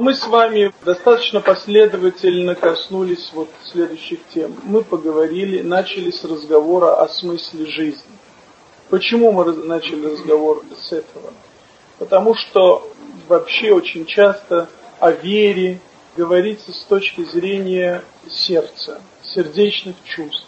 Мы с вами достаточно последовательно коснулись вот следующих тем. Мы поговорили, начали с разговора о смысле жизни. Почему мы начали разговор с этого? Потому что вообще очень часто о вере говорится с точки зрения сердца, сердечных чувств,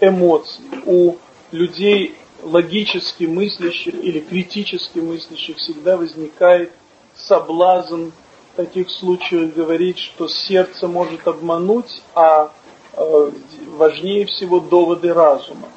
эмоций. У людей логически мыслящих или критически мыслящих всегда возникает соблазн таких случаях говорить, что сердце может обмануть, а э, важнее всего доводы разума.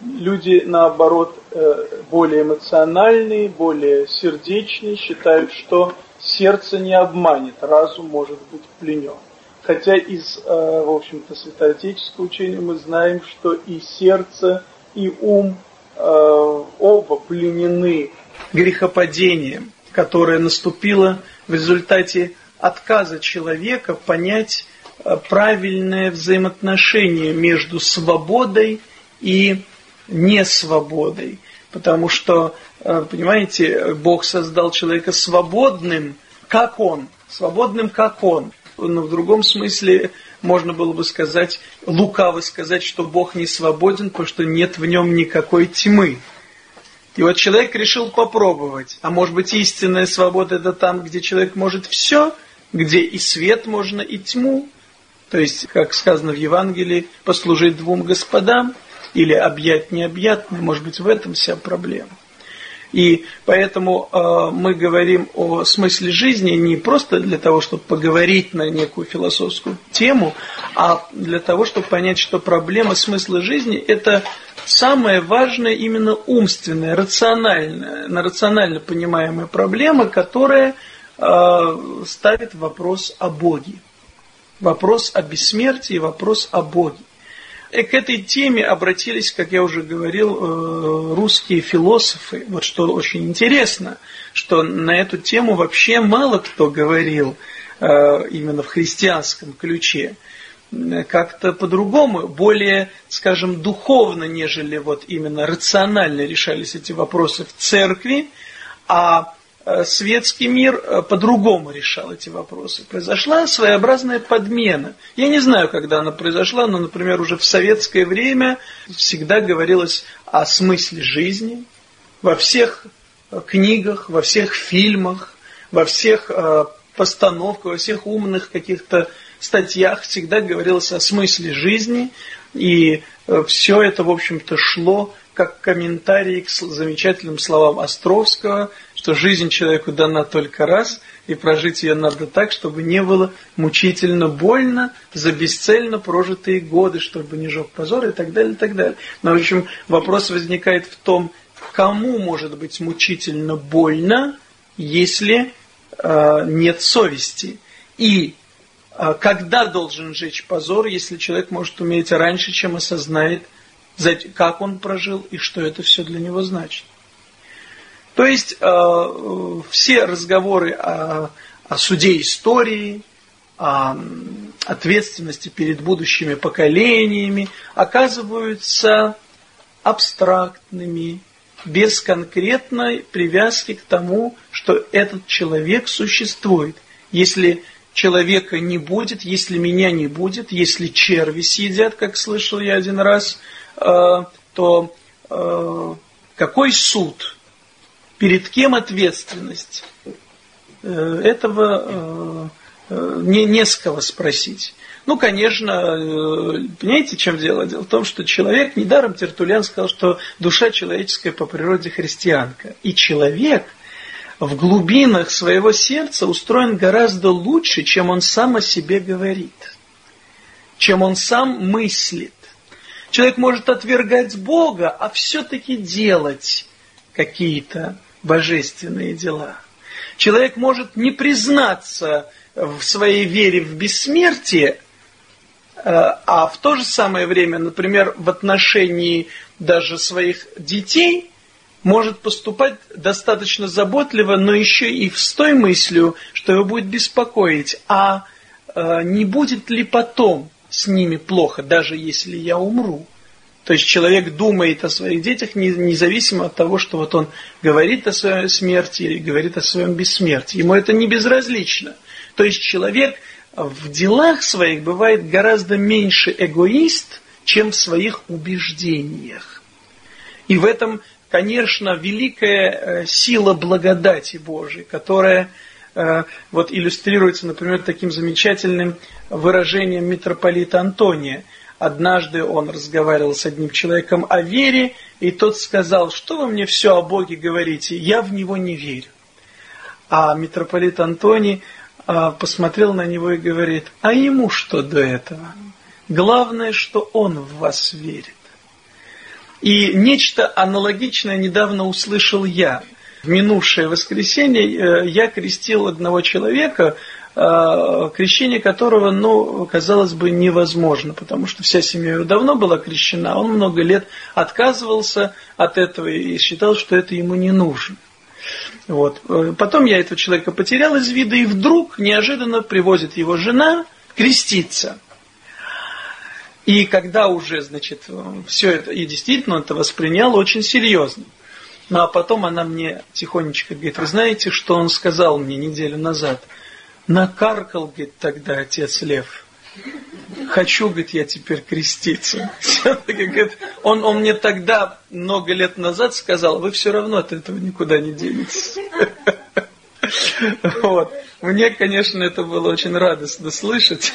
Люди, наоборот, э, более эмоциональные, более сердечные, считают, что сердце не обманет, разум может быть пленен. Хотя из, э, в общем-то, святоотеческого учения мы знаем, что и сердце, и ум оба пленены грехопадением, которое наступило в результате отказа человека понять э, правильное взаимоотношение между свободой и несвободой. Потому что, э, понимаете, Бог создал человека свободным, как он, свободным, как он. Но в другом смысле можно было бы сказать, лукаво сказать, что Бог не свободен, потому что нет в нем никакой тьмы. И вот человек решил попробовать. А может быть истинная свобода это там, где человек может все, где и свет можно, и тьму. То есть, как сказано в Евангелии, послужить двум господам или объять необъятное. Может быть в этом вся проблема. И поэтому э, мы говорим о смысле жизни не просто для того, чтобы поговорить на некую философскую тему, а для того, чтобы понять, что проблема смысла жизни – это самая важная именно умственная, рациональная, на рационально понимаемая проблема, которая э, ставит вопрос о Боге. Вопрос о бессмертии, вопрос о Боге. И к этой теме обратились, как я уже говорил, э, русские философы. Вот что очень интересно, что на эту тему вообще мало кто говорил э, именно в христианском ключе. Как-то по-другому, более, скажем, духовно, нежели вот именно рационально решались эти вопросы в церкви, а светский мир э, по-другому решал эти вопросы. Произошла своеобразная подмена. Я не знаю, когда она произошла, но, например, уже в советское время всегда говорилось о смысле жизни. Во всех э, книгах, во всех фильмах, во всех постановках, во всех умных каких-то статьях всегда говорилось о смысле жизни. И все это, в общем-то, шло как комментарий к замечательным словам Островского, что жизнь человеку дана только раз, и прожить ее надо так, чтобы не было мучительно больно за бесцельно прожитые годы, чтобы не жег позор и так далее, и так далее. Но, в общем, вопрос возникает в том, кому может быть мучительно больно, если э, нет совести. И э, когда должен жечь позор, если человек может уметь раньше, чем осознает, как он прожил и что это все для него значит. То есть э, все разговоры о, о суде истории, о ответственности перед будущими поколениями оказываются абстрактными, без конкретной привязки к тому, что этот человек существует. Если человека не будет, если меня не будет, если черви съедят, как слышал я один раз, э, то э, какой суд? Перед кем ответственность? Э, этого э, э, не, не с кого спросить. Ну, конечно, понимаете, чем дело? Дело в том, что человек, недаром Тертулян сказал, что душа человеческая по природе христианка. И человек в глубинах своего сердца устроен гораздо лучше, чем он сам о себе говорит, чем он сам мыслит. Человек может отвергать Бога, а все-таки делать какие-то божественные дела. Человек может не признаться в своей вере в бессмертие, э, а в то же самое время, например, в отношении даже своих детей, может поступать достаточно заботливо, но еще и с той мыслью, что его будет беспокоить, а э, не будет ли потом с ними плохо, даже если я умру. То есть человек думает о своих детях независимо от того, что вот он говорит о своей смерти или говорит о своем бессмертии. Ему это не безразлично. То есть человек в делах своих бывает гораздо меньше эгоист, чем в своих убеждениях. И в этом, конечно, великая э, сила благодати Божией, которая э, вот иллюстрируется, например, таким замечательным выражением митрополита Антония. Однажды он разговаривал с одним человеком о вере, и тот сказал, что вы мне все о Боге говорите, я в него не верю. А митрополит Антоний а, посмотрел на него и говорит, а ему что до этого? Главное, что он в вас верит. И нечто аналогичное недавно услышал я. В минувшее воскресенье э, я крестил одного человека, крещение которого, ну, казалось бы, невозможно, потому что вся семья его давно была крещена, он много лет отказывался от этого и считал, что это ему не нужно. Вот. Потом я этого человека потерял из вида, и вдруг неожиданно привозит его жена креститься. И когда уже, значит, все это, и действительно он это воспринял очень серьезно. Ну а потом она мне тихонечко говорит, вы знаете, что он сказал мне неделю назад? Накаркал, говорит, тогда отец Лев хочу, говорит, я теперь креститься. Он, он мне тогда, много лет назад сказал, вы все равно от этого никуда не денетесь. Вот. Мне, конечно, это было очень радостно слышать.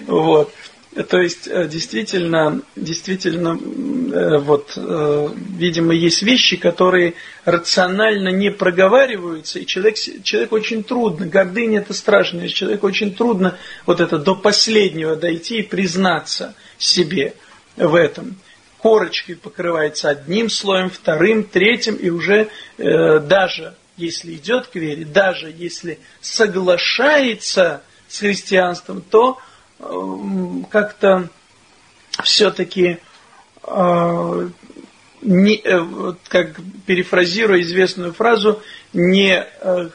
Вот. То есть, э, действительно, действительно, э, вот, э, видимо, есть вещи, которые рационально не проговариваются, и человек, человек очень трудно, гордыня это страшно, человек очень трудно вот это до последнего дойти и признаться себе в этом. Корочкой покрывается одним слоем, вторым, третьим, и уже даже если идет к вере, даже если соглашается с христианством, то как-то все-таки э, не, э, как перефразируя известную фразу, не э,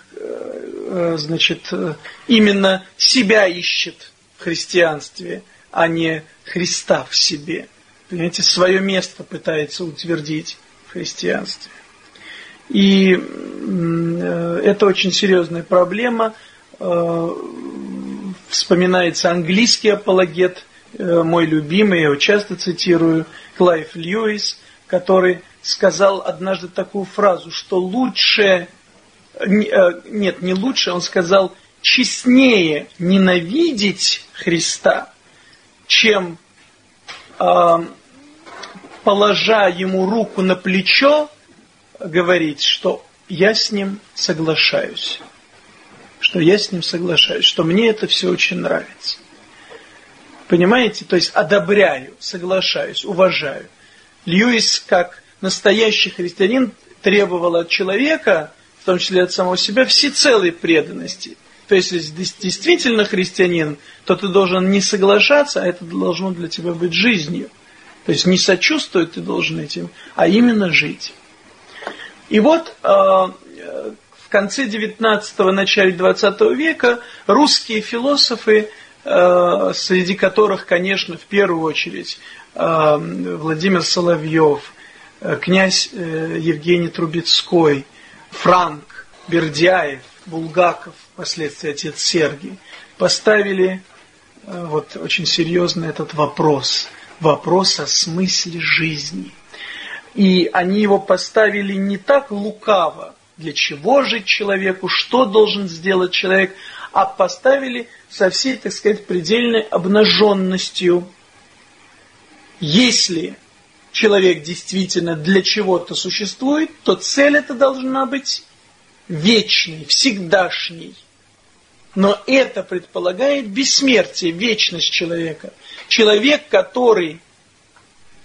значит, именно себя ищет в христианстве, а не Христа в себе. Понимаете, свое место пытается утвердить в христианстве. И это очень серьезная проблема вспоминается английский апологет, э, мой любимый, я его часто цитирую, Клайв Льюис, который сказал однажды такую фразу, что лучше, э, нет, не лучше, он сказал, честнее ненавидеть Христа, чем э, положа ему руку на плечо, говорить, что я с ним соглашаюсь что я с ним соглашаюсь, что мне это все очень нравится. Понимаете? То есть одобряю, соглашаюсь, уважаю. Льюис, как настоящий христианин, требовал от человека, в том числе от самого себя, всецелой преданности. То есть, если действительно христианин, то ты должен не соглашаться, а это должно для тебя быть жизнью. То есть не сочувствовать ты должен этим, а именно жить. И вот э, конце 19-го, начале 20 века русские философы, э, среди которых, конечно, в первую очередь э, Владимир Соловьев, э, князь Евгений Трубецкой, Франк, Бердяев, Булгаков, впоследствии отец Сергий, поставили вот очень серьезно этот вопрос, вопрос о смысле жизни. И они его поставили не так лукаво, для чего жить человеку, что должен сделать человек, а поставили со всей, так сказать, предельной обнаженностью. Если человек действительно для чего-то существует, то цель это должна быть вечной, всегдашней. Но это предполагает бессмертие, вечность человека. Человек, который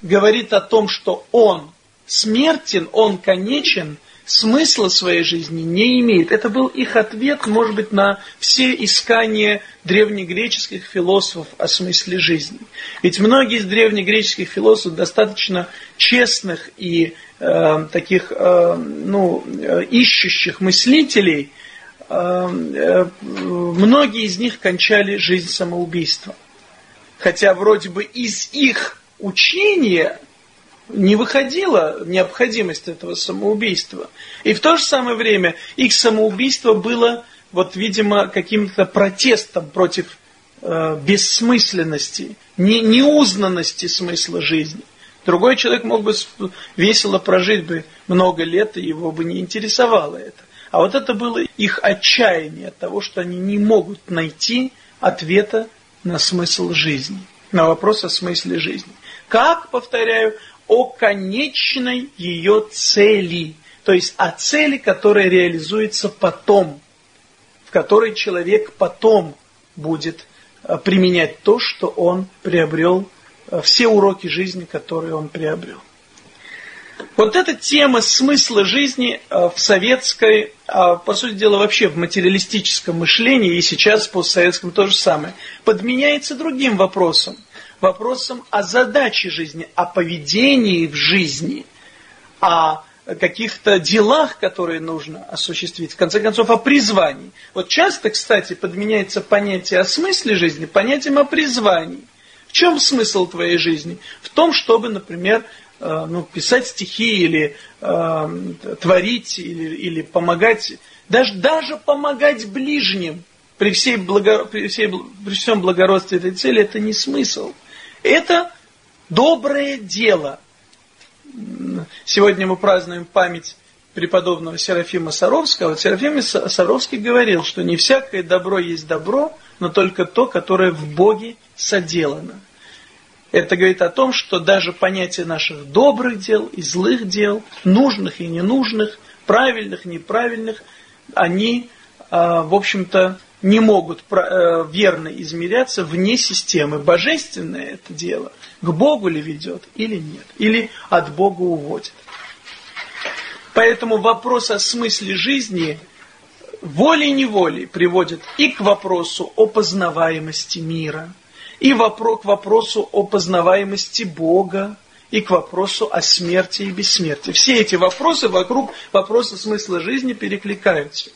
говорит о том, что он смертен, он конечен – смысла своей жизни не имеет. Это был их ответ, может быть, на все искания древнегреческих философов о смысле жизни. Ведь многие из древнегреческих философов достаточно честных и э, таких э, ну, ищущих мыслителей, э, э, многие из них кончали жизнь самоубийством. Хотя вроде бы из их учения не выходила необходимость этого самоубийства. И в то же самое время их самоубийство было вот, видимо, каким-то протестом против э, бессмысленности, не, неузнанности смысла жизни. Другой человек мог бы весело прожить бы много лет, и его бы не интересовало это. А вот это было их отчаяние от того, что они не могут найти ответа на смысл жизни, на вопрос о смысле жизни. Как, повторяю, о конечной ее цели, то есть о цели, которая реализуется потом, в которой человек потом будет э, применять то, что он приобрел, э, все уроки жизни, которые он приобрел. Вот эта тема смысла жизни э, в советской, а, по сути дела вообще в материалистическом мышлении, и сейчас в постсоветском то же самое, подменяется другим вопросом. Вопросом о задаче жизни, о поведении в жизни, о каких-то делах, которые нужно осуществить, в конце концов, о призвании. Вот часто, кстати, подменяется понятие о смысле жизни понятием о призвании. В чем смысл твоей жизни? В том, чтобы, например, Э, ну, писать стихи или э, творить или, или помогать, даже, даже помогать ближним при, всей благо, при, всей, при всем благородстве этой цели, это не смысл. Это доброе дело. Сегодня мы празднуем память преподобного Серафима Саровского. Серафим Саровский говорил, что не всякое добро есть добро, но только то, которое в Боге соделано. Это говорит о том, что даже понятие наших добрых дел и злых дел, нужных и ненужных, правильных, неправильных, они, а, в общем-то, не могут э, верно измеряться вне системы. Божественное это дело к Богу ли ведет или нет, или от Бога уводит. Поэтому вопрос о смысле жизни волей-неволей приводит и к вопросу о познаваемости мира – и к вопросу о познаваемости Бога, и к вопросу о смерти и бессмертии. Все эти вопросы вокруг вопроса смысла жизни перекликаются.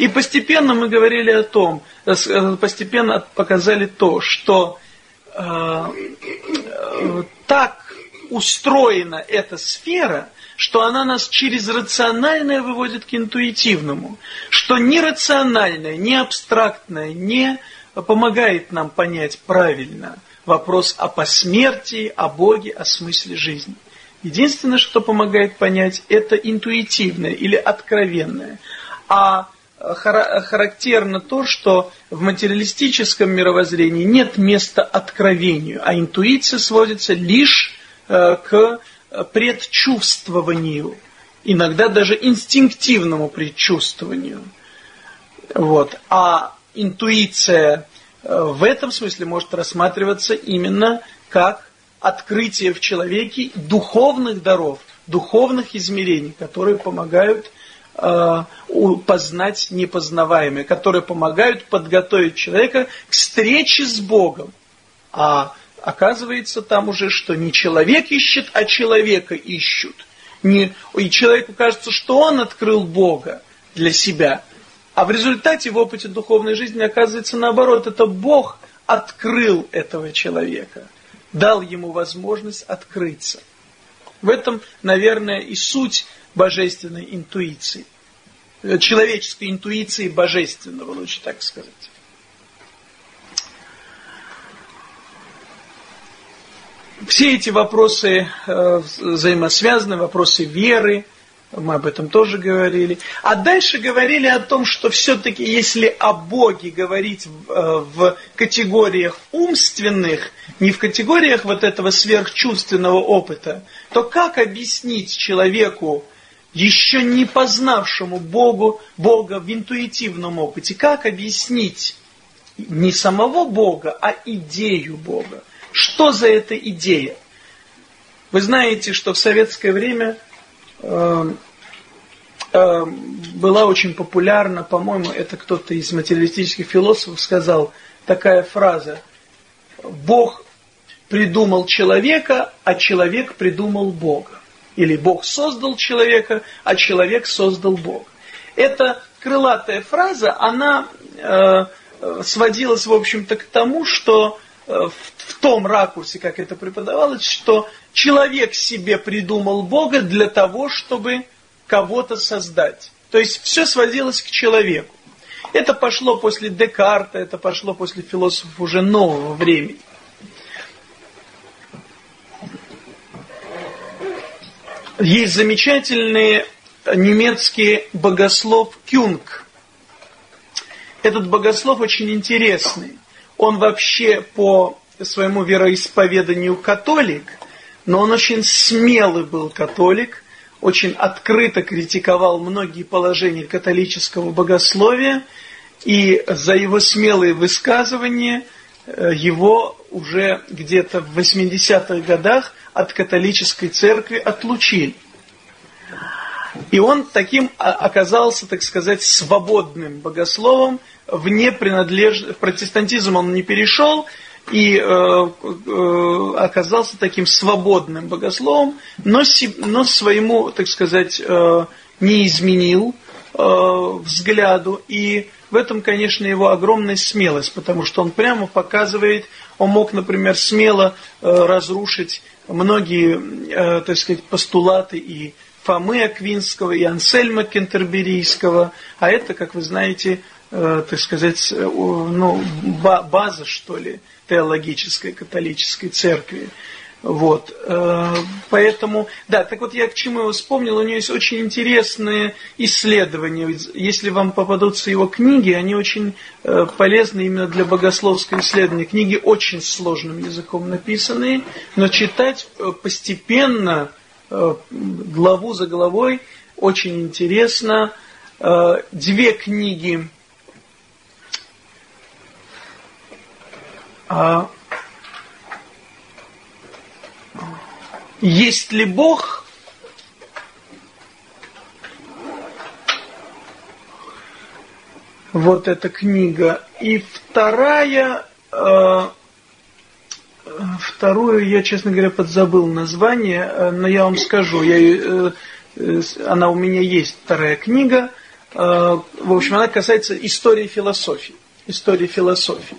И постепенно мы говорили о том, э, э, постепенно показали то, что э, э, так устроена эта сфера, что она нас через рациональное выводит к интуитивному, что ни рациональное, ни абстрактное, ни помогает нам понять правильно вопрос о посмертии, о Боге, о смысле жизни. Единственное, что помогает понять, это интуитивное или откровенное. А характерно то, что в материалистическом мировоззрении нет места откровению, а интуиция сводится лишь э, к предчувствованию, иногда даже инстинктивному предчувствованию. Вот. А интуиция э, в этом смысле может рассматриваться именно как открытие в человеке духовных даров, духовных измерений, которые помогают познать непознаваемое, которые помогают подготовить человека к встрече с Богом. А оказывается там уже, что не человек ищет, а человека ищут. Не, и человеку кажется, что он открыл Бога для себя – а в результате в опыте духовной жизни оказывается наоборот. Это Бог открыл этого человека, дал ему возможность открыться. В этом, наверное, и суть божественной интуиции. Человеческой интуиции божественного, лучше так сказать. Все эти вопросы э, взаимосвязаны, вопросы веры, мы об этом тоже говорили. А дальше говорили о том, что все-таки если о Боге говорить в, э, в категориях умственных, не в категориях вот этого сверхчувственного опыта, то как объяснить человеку, еще не познавшему Богу, Бога в интуитивном опыте, как объяснить не самого Бога, а идею Бога? Что за эта идея? Вы знаете, что в советское время Эм, эм, была очень популярна, по-моему, это кто-то из материалистических философов сказал, такая фраза. Бог придумал человека, а человек придумал Бога. Или Бог создал человека, а человек создал Бога. Эта крылатая фраза, она э, сводилась, в общем-то, к тому, что э, в, в том ракурсе, как это преподавалось, что Человек себе придумал Бога для того, чтобы кого-то создать. То есть все сводилось к человеку. Это пошло после Декарта, это пошло после философов уже нового времени. Есть замечательный немецкий богослов Кюнг. Этот богослов очень интересный. Он вообще по своему вероисповеданию католик, но он очень смелый был католик, очень открыто критиковал многие положения католического богословия, и за его смелые высказывания его уже где-то в 80-х годах от католической церкви отлучили. И он таким оказался, так сказать, свободным богословом, вне принадлеж... в протестантизм он не перешел, и э, э, оказался таким свободным богословом, но, но своему, так сказать, э, не изменил э, взгляду. И в этом, конечно, его огромная смелость, потому что он прямо показывает, он мог, например, смело э, разрушить многие, э, так сказать, постулаты и Фомы Аквинского, и Ансельма Кентерберийского, а это, как вы знаете, э, так сказать, э, ну, база, что ли, теологической католической церкви. Вот, э, поэтому, да, так вот я к чему его вспомнил, у него есть очень интересные исследования, если вам попадутся его книги, они очень э, полезны именно для богословского исследования, книги очень сложным языком написанные, но читать э, постепенно, главу за главой, очень интересно, две книги, Есть ли Бог? Вот эта книга. И вторая, э, вторую я, честно говоря, подзабыл название, э, но я вам скажу, я, э, э, она у меня есть, вторая книга. Э, в общем, она касается истории философии. Истории философии.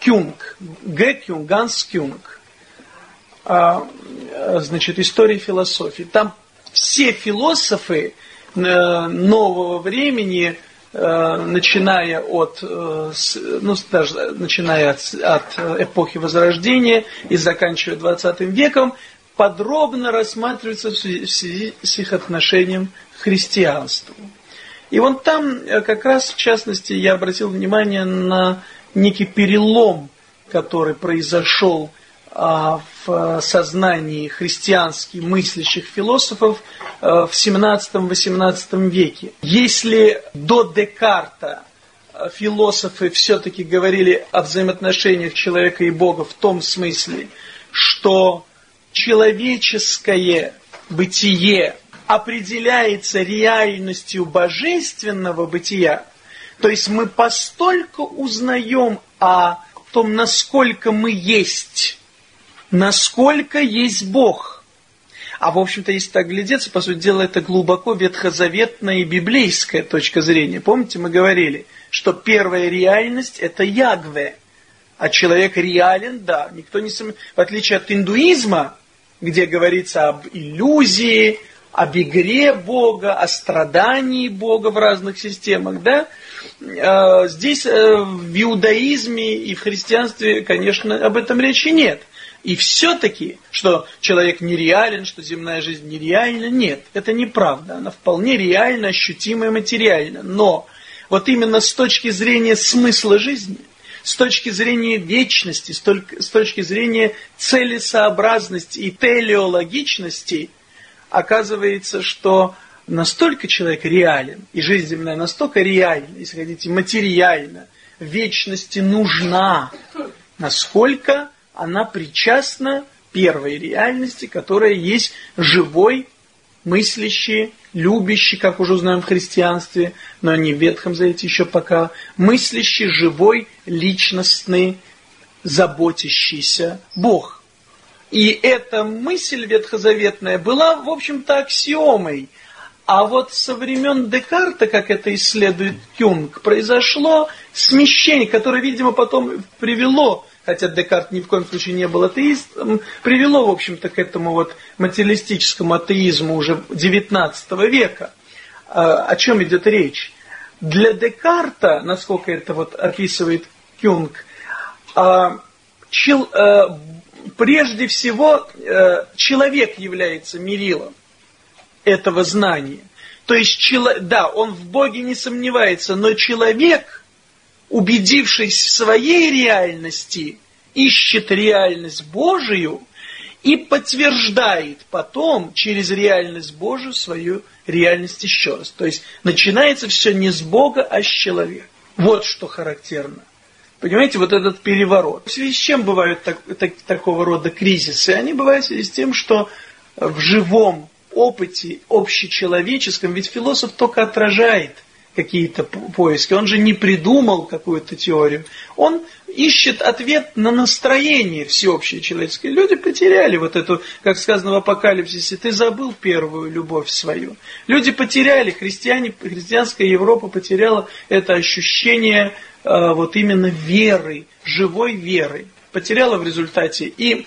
Кюнг, Г. Кюнг, Ганс Кюнг. А, значит, истории философии. Там все философы э, нового времени, э, начиная от, э, ну, даже начиная от, от эпохи Возрождения и заканчивая 20 веком, подробно рассматриваются в связи с их отношением к христианству. И вот там как раз, в частности, я обратил внимание на некий перелом, который произошел а, в сознании христиански мыслящих философов а, в 17-18 веке. Если до Декарта а, философы все-таки говорили о взаимоотношениях человека и Бога в том смысле, что человеческое бытие определяется реальностью божественного бытия, то есть мы постольку узнаем о том, насколько мы есть насколько есть Бог. А в общем-то, если так глядеться, по сути дела, это глубоко ветхозаветная и библейская точка зрения. Помните, мы говорили, что первая реальность – это Ягве, а человек реален, да, никто не сомневается. В отличие от индуизма, где говорится об иллюзии, об игре Бога, о страдании Бога в разных системах, да, а, здесь э, в иудаизме и в христианстве, конечно, об этом речи нет – и все-таки, что человек нереален, что земная жизнь нереальна, нет, это неправда. Она вполне реально, ощутима и материальна. Но вот именно с точки зрения смысла жизни, с точки зрения вечности, с точки зрения целесообразности и телеологичности, оказывается, что настолько человек реален, и жизнь земная настолько реальна, если хотите, материальна, вечности нужна, насколько она причастна первой реальности, которая есть живой, мыслящий, любящий, как уже узнаем в христианстве, но не в Ветхом Завете еще пока, мыслящий, живой, личностный, заботящийся Бог. И эта мысль ветхозаветная была, в общем-то, аксиомой. А вот со времен Декарта, как это исследует Кюнг, произошло смещение, которое, видимо, потом привело хотя Декарт ни в коем случае не был атеистом, привело, в общем-то, к этому вот материалистическому атеизму уже XIX века. А, о чем идет речь? Для Декарта, насколько это вот описывает Кюнг, а, а, прежде всего а, человек является мерилом этого знания. То есть, да, он в Боге не сомневается, но человек, убедившись в своей реальности, ищет реальность Божию и подтверждает потом через реальность Божию свою реальность еще раз. То есть начинается все не с Бога, а с человека. Вот что характерно. Понимаете, вот этот переворот. В связи с чем бывают так, так, такого рода кризисы? Они бывают в связи с тем, что в живом опыте общечеловеческом, ведь философ только отражает какие-то поиски, он же не придумал какую-то теорию, он ищет ответ на настроение всеобщее человеческое. Люди потеряли вот эту, как сказано в Апокалипсисе, ты забыл первую любовь свою. Люди потеряли, христиане, христианская Европа потеряла это ощущение э, вот именно веры, живой веры. Потеряла в результате и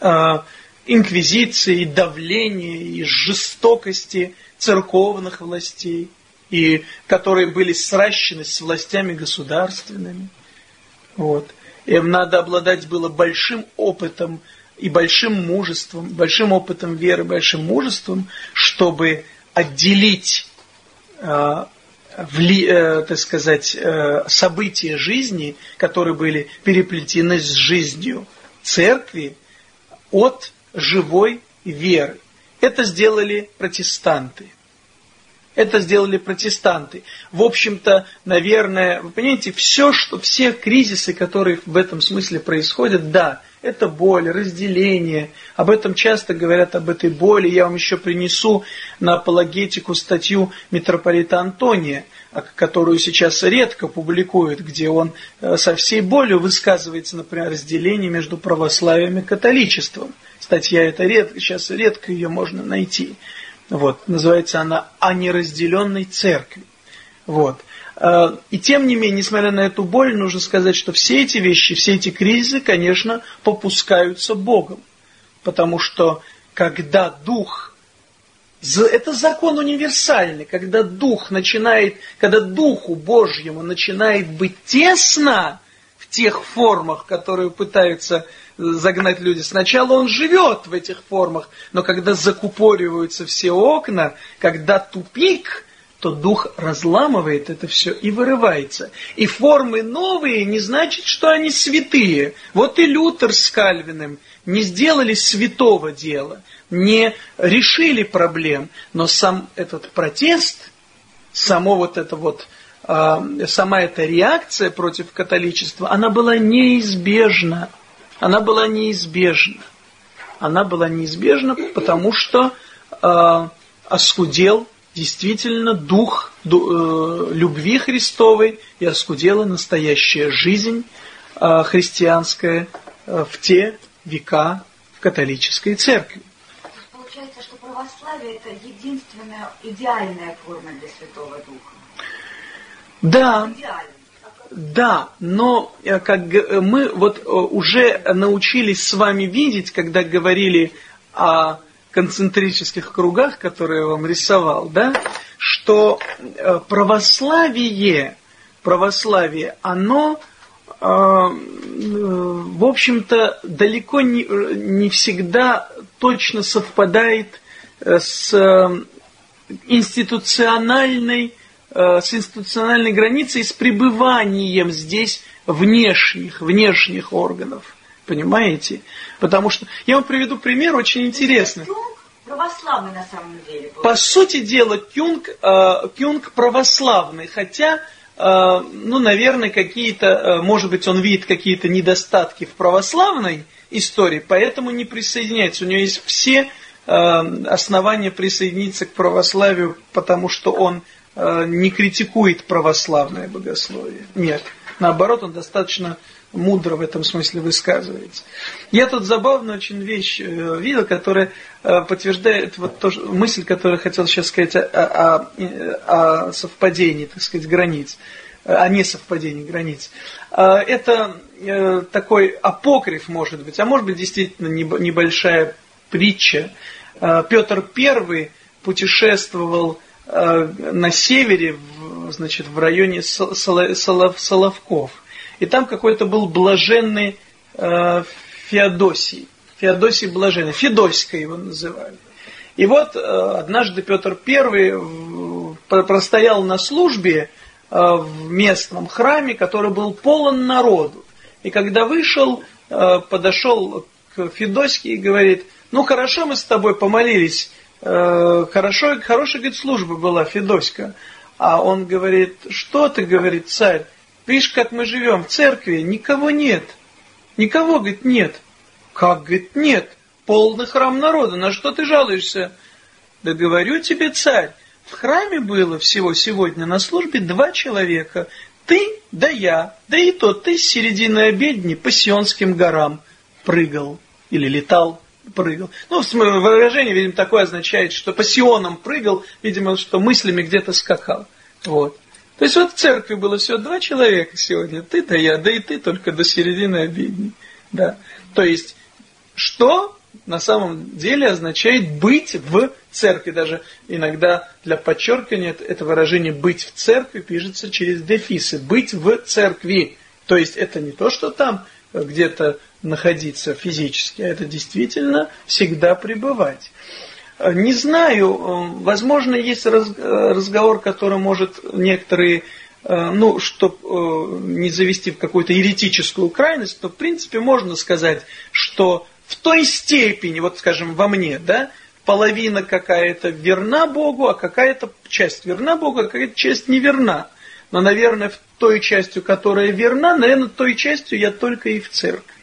э, инквизиции, и давления, и жестокости церковных властей, и которые были сращены с властями государственными. Вот. Им надо обладать было большим опытом и большим мужеством, большим опытом веры, большим мужеством, чтобы отделить, э, э, так сказать, э, события жизни, которые были переплетены с жизнью церкви, от живой веры. Это сделали протестанты. Это сделали протестанты. В общем-то, наверное, вы понимаете, все, что, все кризисы, которые в этом смысле происходят, да, это боль, разделение. Об этом часто говорят, об этой боли. Я вам еще принесу на апологетику статью митрополита Антония, которую сейчас редко публикуют, где он э, со всей болью высказывается, например, о разделении между православием и католичеством. Статья эта редко, сейчас редко ее можно найти. Вот, называется она «О неразделенной церкви». Вот. Э, и тем не менее, несмотря на эту боль, нужно сказать, что все эти вещи, все эти кризисы, конечно, попускаются Богом. Потому что когда Дух, это закон универсальный, когда Дух начинает, когда Духу Божьему начинает быть тесно в тех формах, которые пытаются загнать люди. Сначала он живет в этих формах, но когда закупориваются все окна, когда тупик, то дух разламывает это все и вырывается. И формы новые не значит, что они святые. Вот и Лютер с Кальвином не сделали святого дела, не решили проблем, но сам этот протест, само вот это вот, э, сама эта реакция против католичества, она была неизбежна она была неизбежна. Она была неизбежна, потому что э, оскудел действительно дух ду, э, любви Христовой и оскудела настоящая жизнь э, христианская э, в те века в католической церкви. Получается, что православие это единственная идеальная форма для Святого Духа. Да. Идеально. Да, но э, как мы вот э, уже научились с вами видеть, когда говорили о концентрических кругах, которые я вам рисовал, да, что э, православие, православие, оно, в общем-то, далеко не, не всегда точно совпадает с институциональной Э, с институциональной границей, с пребыванием здесь внешних, внешних органов. Понимаете? Потому что, я вам приведу пример очень интересный. православный на самом деле. По сути дела, Кюнг, э, Кюнг православный, хотя, э, ну, наверное, какие-то, может быть, он видит какие-то недостатки в православной истории, поэтому не присоединяется. У него есть все основания присоединиться к православию, потому что он Э, не критикует православное богословие. Нет. Наоборот, он достаточно мудро в этом смысле высказывается. Я тут забавную очень вещь э, видел, которая э, подтверждает вот то, мысль, которую хотел сейчас сказать о, о, о совпадении, так сказать, границ, о несовпадении границ. Это такой апокриф, может быть, а может быть, действительно небольшая притча. Петр I путешествовал на севере, значит, в районе Соловков. И там какой-то был блаженный Феодосий. Феодосий Блаженный. Федоська его называли. И вот однажды Петр I простоял на службе в местном храме, который был полон народу. И когда вышел, подошел к Федоське и говорит, ну хорошо мы с тобой помолились, э, хорошо, хорошая, говорит, служба была, Федоська. А он говорит, что ты, говорит, царь, видишь, как мы живем в церкви, никого нет. Никого, говорит, нет. Как, говорит, нет? Полный храм народа, на что ты жалуешься? Да говорю тебе, царь, в храме было всего сегодня на службе два человека. Ты, да я, да и тот ты с середины обедни по Сионским горам прыгал или летал прыгал. Ну, выражение, видимо, такое означает, что по Сионам прыгал, видимо, что мыслями где-то скакал. Вот. То есть вот в церкви было всего два человека сегодня, ты да я, да и ты только до середины обедни. Да. То есть, что на самом деле означает быть в церкви. Даже иногда для подчеркивания это выражение «быть в церкви» пишется через дефисы. «Быть в церкви». То есть, это не то, что там где-то находиться физически, а это действительно всегда пребывать. Не знаю, э, возможно, есть разговор, который может некоторые, э, ну, чтобы э, не завести в какую-то еретическую крайность, то, в принципе, можно сказать, что в той степени, вот, скажем, во мне, да, половина какая-то верна Богу, а какая-то часть верна Богу, а какая-то часть неверна. Но, наверное, в той частью, которая верна, наверное, той частью я только и в церкви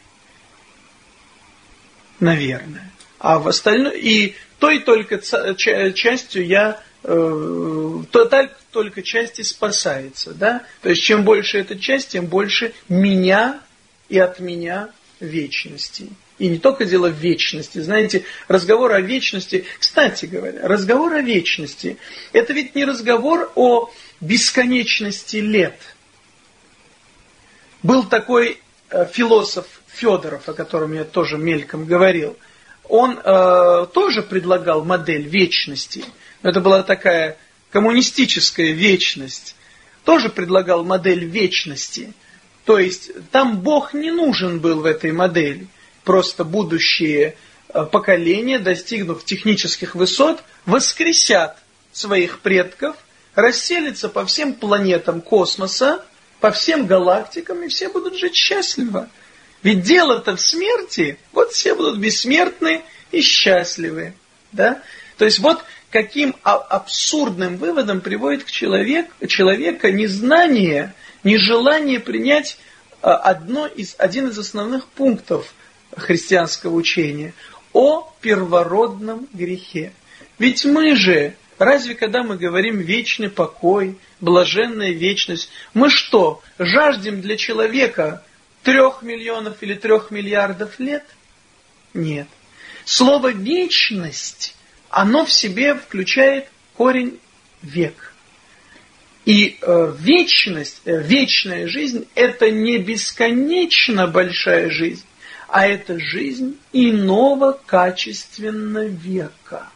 наверное. А в остальном и той только частью я э, то только части спасается, да? То есть чем больше эта часть, тем больше меня и от меня вечности. И не только дело в вечности. Знаете, разговор о вечности, кстати говоря, разговор о вечности, это ведь не разговор о бесконечности лет. Был такой философ Федоров, о котором я тоже мельком говорил, он э, тоже предлагал модель вечности. Это была такая коммунистическая вечность. Тоже предлагал модель вечности. То есть там Бог не нужен был в этой модели. Просто будущие э, поколения, достигнув технических высот, воскресят своих предков, расселятся по всем планетам космоса, по всем галактикам, и все будут жить счастливо. Ведь дело-то в смерти, вот все будут бессмертны и счастливы. Да? То есть вот каким абсурдным выводом приводит к человек, человека незнание, нежелание принять а, одно из, один из основных пунктов христианского учения о первородном грехе. Ведь мы же, разве когда мы говорим вечный покой, блаженная вечность, мы что, жаждем для человека трех миллионов или трех миллиардов лет? Нет. Слово «вечность», оно в себе включает корень «век». И э, вечность, э, вечная жизнь – это не бесконечно большая жизнь, а это жизнь иного качественного века.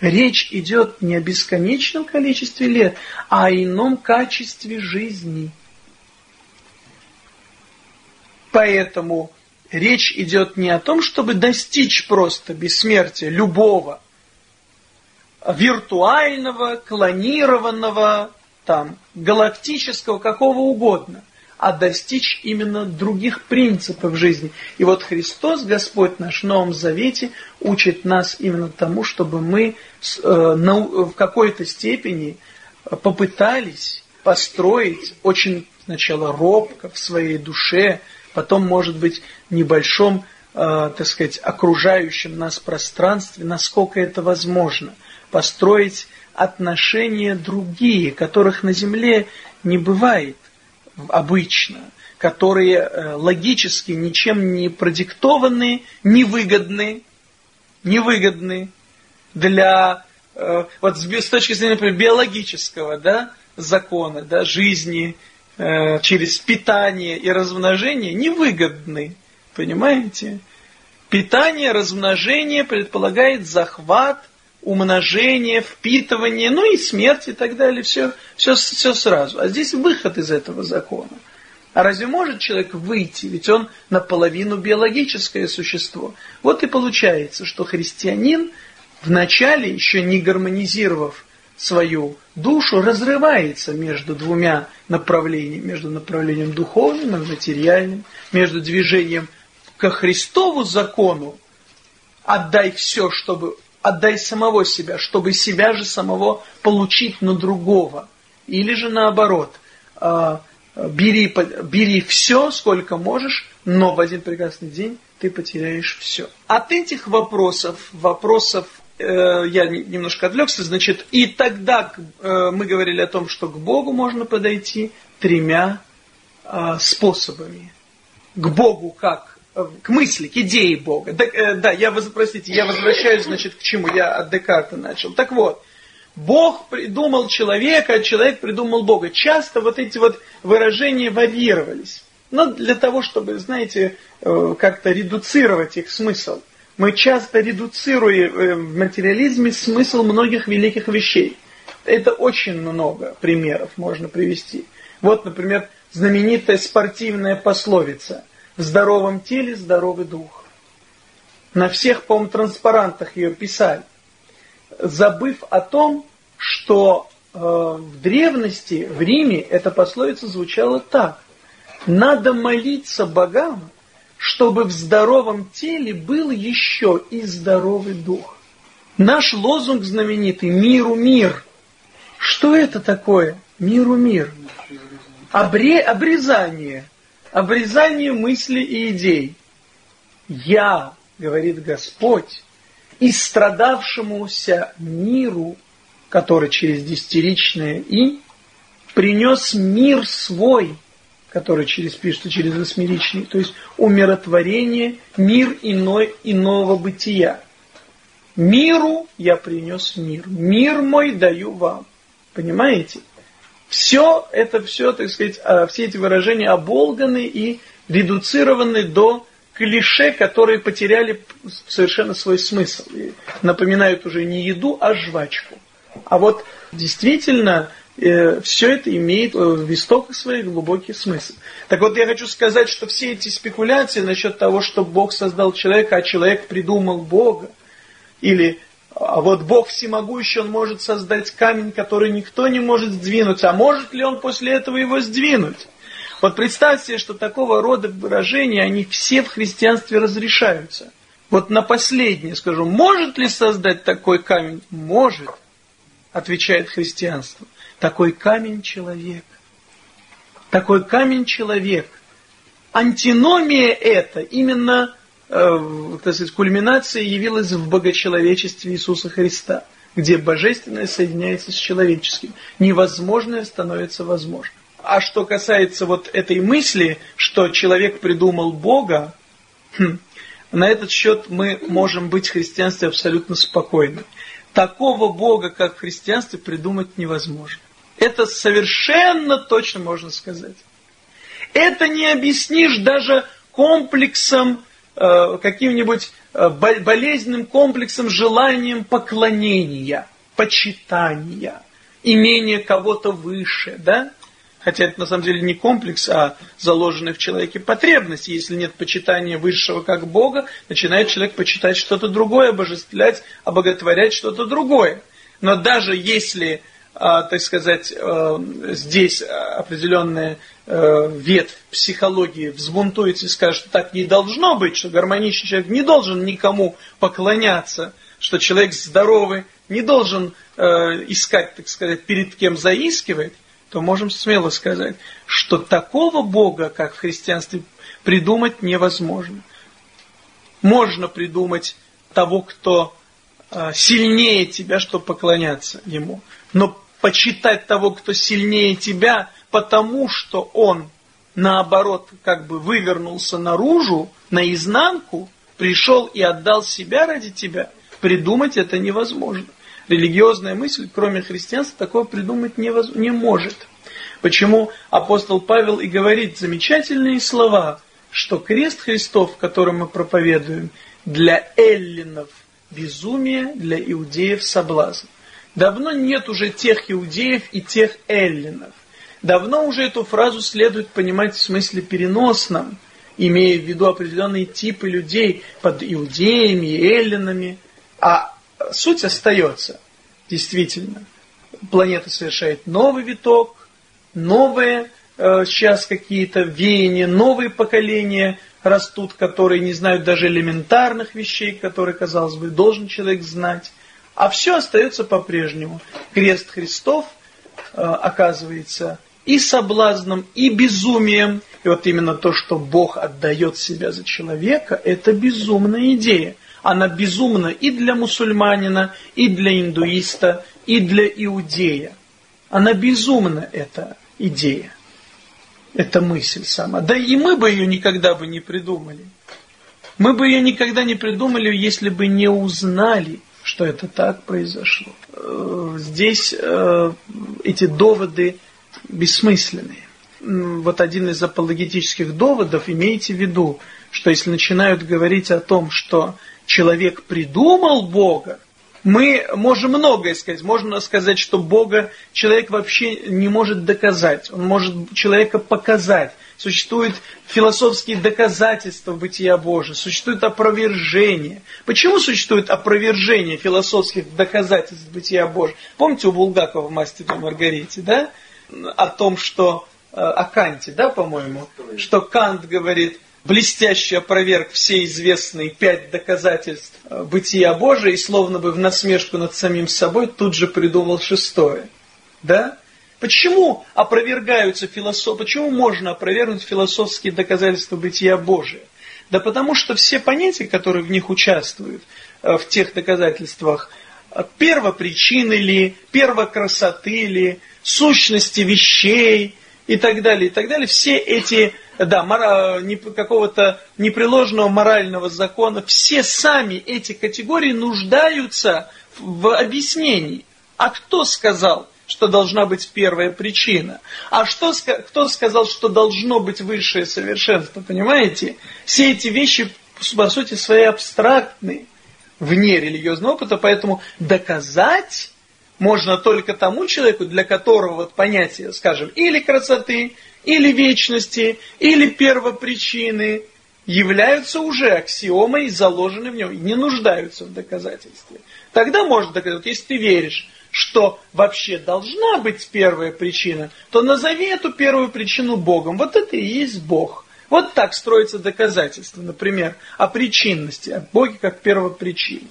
Речь идет не о бесконечном количестве лет, а о ином качестве жизни – Поэтому речь идет не о том, чтобы достичь просто бессмертия любого виртуального, клонированного, там, галактического, какого угодно, а достичь именно других принципов жизни. И вот Христос, Господь наш в Новом Завете, учит нас именно тому, чтобы мы э, в какой-то степени попытались построить очень сначала робко в своей душе, потом, может быть, небольшом, э, так сказать, окружающем нас пространстве, насколько это возможно, построить отношения другие, которых на Земле не бывает обычно, которые э, логически ничем не продиктованы, невыгодны, невыгодны для, э, вот с точки зрения, например, биологического да, закона, да, жизни, Э, через питание и размножение невыгодны. Понимаете? Питание, размножение предполагает захват умножение, впитывание, ну и смерть и так далее, все, все, все сразу. А здесь выход из этого закона. А разве может человек выйти? Ведь он наполовину биологическое существо. Вот и получается, что христианин вначале, еще не гармонизировав свою душу, разрывается между двумя направлениями, между направлением духовным и материальным, между движением ко Христову закону, отдай все, чтобы отдай самого себя, чтобы себя же самого получить на другого. Или же наоборот, а, бери, бери все, сколько можешь, но в один прекрасный день ты потеряешь все. От этих вопросов, вопросов э, я немножко отвлекся, значит, и тогда э, мы говорили о том, что к Богу можно подойти тремя э, способами. К Богу как? К мысли, к идее Бога. Да, э, да я, простите, я возвращаюсь, значит, к чему? Я от Декарта начал. Так вот, Бог придумал человека, а человек придумал Бога. Часто вот эти вот выражения варьировались. Но для того, чтобы, знаете, э, как-то редуцировать их смысл. Мы часто редуцируем э, в материализме смысл многих великих вещей. Это очень много примеров можно привести. Вот, например, знаменитая спортивная пословица – здоровом теле здоровый дух. На всех, по-моему, транспарантах ее писали. Забыв о том, что э, в древности, в Риме, эта пословица звучала так. Надо молиться богам, чтобы в здоровом теле был еще и здоровый дух. Наш лозунг знаменитый «Миру мир». Что это такое? Миру мир. Обре, обрезание – обрезание мыслей и идей. Я, говорит Господь, и страдавшемуся миру, который через десятиричное и, принес мир свой, который через пишется через восьмеричный, то есть умиротворение, мир иной, иного бытия. Миру я принес мир. Мир мой даю вам. Понимаете? Все это все, так сказать, а, все эти выражения оболганы и редуцированы до клише, которые потеряли совершенно свой смысл. И напоминают уже не еду, а жвачку. А вот действительно э, все это имеет э, в истоках своих глубокий смысл. Так вот я хочу сказать, что все эти спекуляции насчет того, что Бог создал человека, а человек придумал Бога, или а вот Бог всемогущий, Он может создать камень, который никто не может сдвинуть. А может ли Он после этого его сдвинуть? Вот представьте что такого рода выражения, они все в христианстве разрешаются. Вот на последнее скажу, может ли создать такой камень? Может, отвечает христианство. Такой камень человек. Такой камень человек. Антиномия это именно так сказать, кульминация явилась в богочеловечестве Иисуса Христа, где божественное соединяется с человеческим. Невозможное становится возможным. А что касается вот этой мысли, что человек придумал Бога, хм, на этот счет мы можем быть в христианстве абсолютно спокойны. Такого Бога, как в христианстве, придумать невозможно. Это совершенно точно можно сказать. Это не объяснишь даже комплексом Э, каким-нибудь э, болезненным комплексом, желанием поклонения, почитания, имения кого-то выше, да? Хотя это на самом деле не комплекс, а заложенная в человеке потребность. Если нет почитания высшего как Бога, начинает человек почитать что-то другое, обожествлять, обоготворять что-то другое. Но даже если а, так сказать, э, здесь определенная э, ветвь психологии взбунтуется и скажет, что так не должно быть, что гармоничный человек не должен никому поклоняться, что человек здоровый не должен э, искать, так сказать, перед кем заискивает, то можем смело сказать, что такого Бога, как в христианстве, придумать невозможно. Можно придумать того, кто сильнее тебя, чтобы поклоняться ему. Но почитать того, кто сильнее тебя, потому что он, наоборот, как бы вывернулся наружу, наизнанку, пришел и отдал себя ради тебя, придумать это невозможно. Религиозная мысль, кроме христианства, такого придумать не, воз... не может. Почему апостол Павел и говорит замечательные слова, что крест Христов, который мы проповедуем, для эллинов безумие, для иудеев соблазн. Давно нет уже тех иудеев и тех эллинов. Давно уже эту фразу следует понимать в смысле переносном, имея в виду определенные типы людей под иудеями и эллинами. А суть остается, действительно. Планета совершает новый виток, новые э, сейчас какие-то веяния, новые поколения растут, которые не знают даже элементарных вещей, которые, казалось бы, должен человек знать. А все остается по-прежнему. Крест Христов э, оказывается и соблазном, и безумием. И вот именно то, что Бог отдает себя за человека, это безумная идея. Она безумна и для мусульманина, и для индуиста, и для иудея. Она безумна, эта идея. Эта мысль сама. Да и мы бы ее никогда бы не придумали. Мы бы ее никогда не придумали, если бы не узнали, что это так произошло. Э, здесь э, эти доводы бессмысленные. Вот один из апологетических доводов, имейте в виду, что если начинают говорить о том, что человек придумал Бога, мы можем многое сказать. Можно сказать, что Бога человек вообще не может доказать. Он может человека показать. Существуют философские доказательства бытия Божия, существует опровержение. Почему существует опровержение философских доказательств бытия Божия? Помните у Булгакова в «Мастере Маргарите», да? О том, что э, о Канте, да, по-моему, что Кант говорит, блестяще опроверг все известные пять доказательств э, бытия Божия и словно бы в насмешку над самим собой тут же придумал шестое. Да? Почему опровергаются философы, почему можно опровергнуть философские доказательства бытия Божия? Да потому что все понятия, которые в них участвуют, э, в тех доказательствах, первопричины ли, первокрасоты ли, сущности вещей и так далее, и так далее, все эти да, мора, какого-то непреложного морального закона, все сами эти категории нуждаются в объяснении. А кто сказал, что должна быть первая причина? А что, кто сказал, что должно быть высшее совершенство? Понимаете? Все эти вещи, по сути, свои абстрактные, вне религиозного опыта, поэтому доказать можно только тому человеку, для которого вот понятие, скажем, или красоты, или вечности, или первопричины являются уже аксиомой, заложены в нем, не нуждаются в доказательстве. Тогда можно доказать, если ты веришь, что вообще должна быть первая причина, то назови эту первую причину Богом. Вот это и есть Бог. Вот так строится доказательство, например, о причинности, о Боге как первопричине.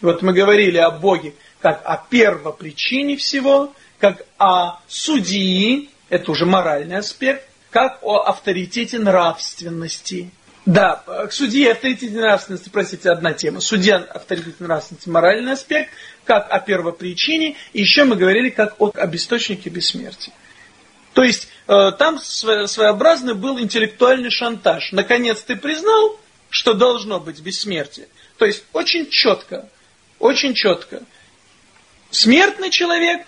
Вот мы говорили о Боге как о первопричине всего, как о судьи, это уже моральный аспект, как о авторитете нравственности. Да, к судье авторитете нравственности, простите, одна тема. Судья авторитете нравственности, моральный аспект, как о первопричине, и еще мы говорили как о, об источнике бессмертия. То есть э, там своеобразный был интеллектуальный шантаж. Наконец ты признал, что должно быть бессмертие. То есть очень четко, очень четко. Смертный человек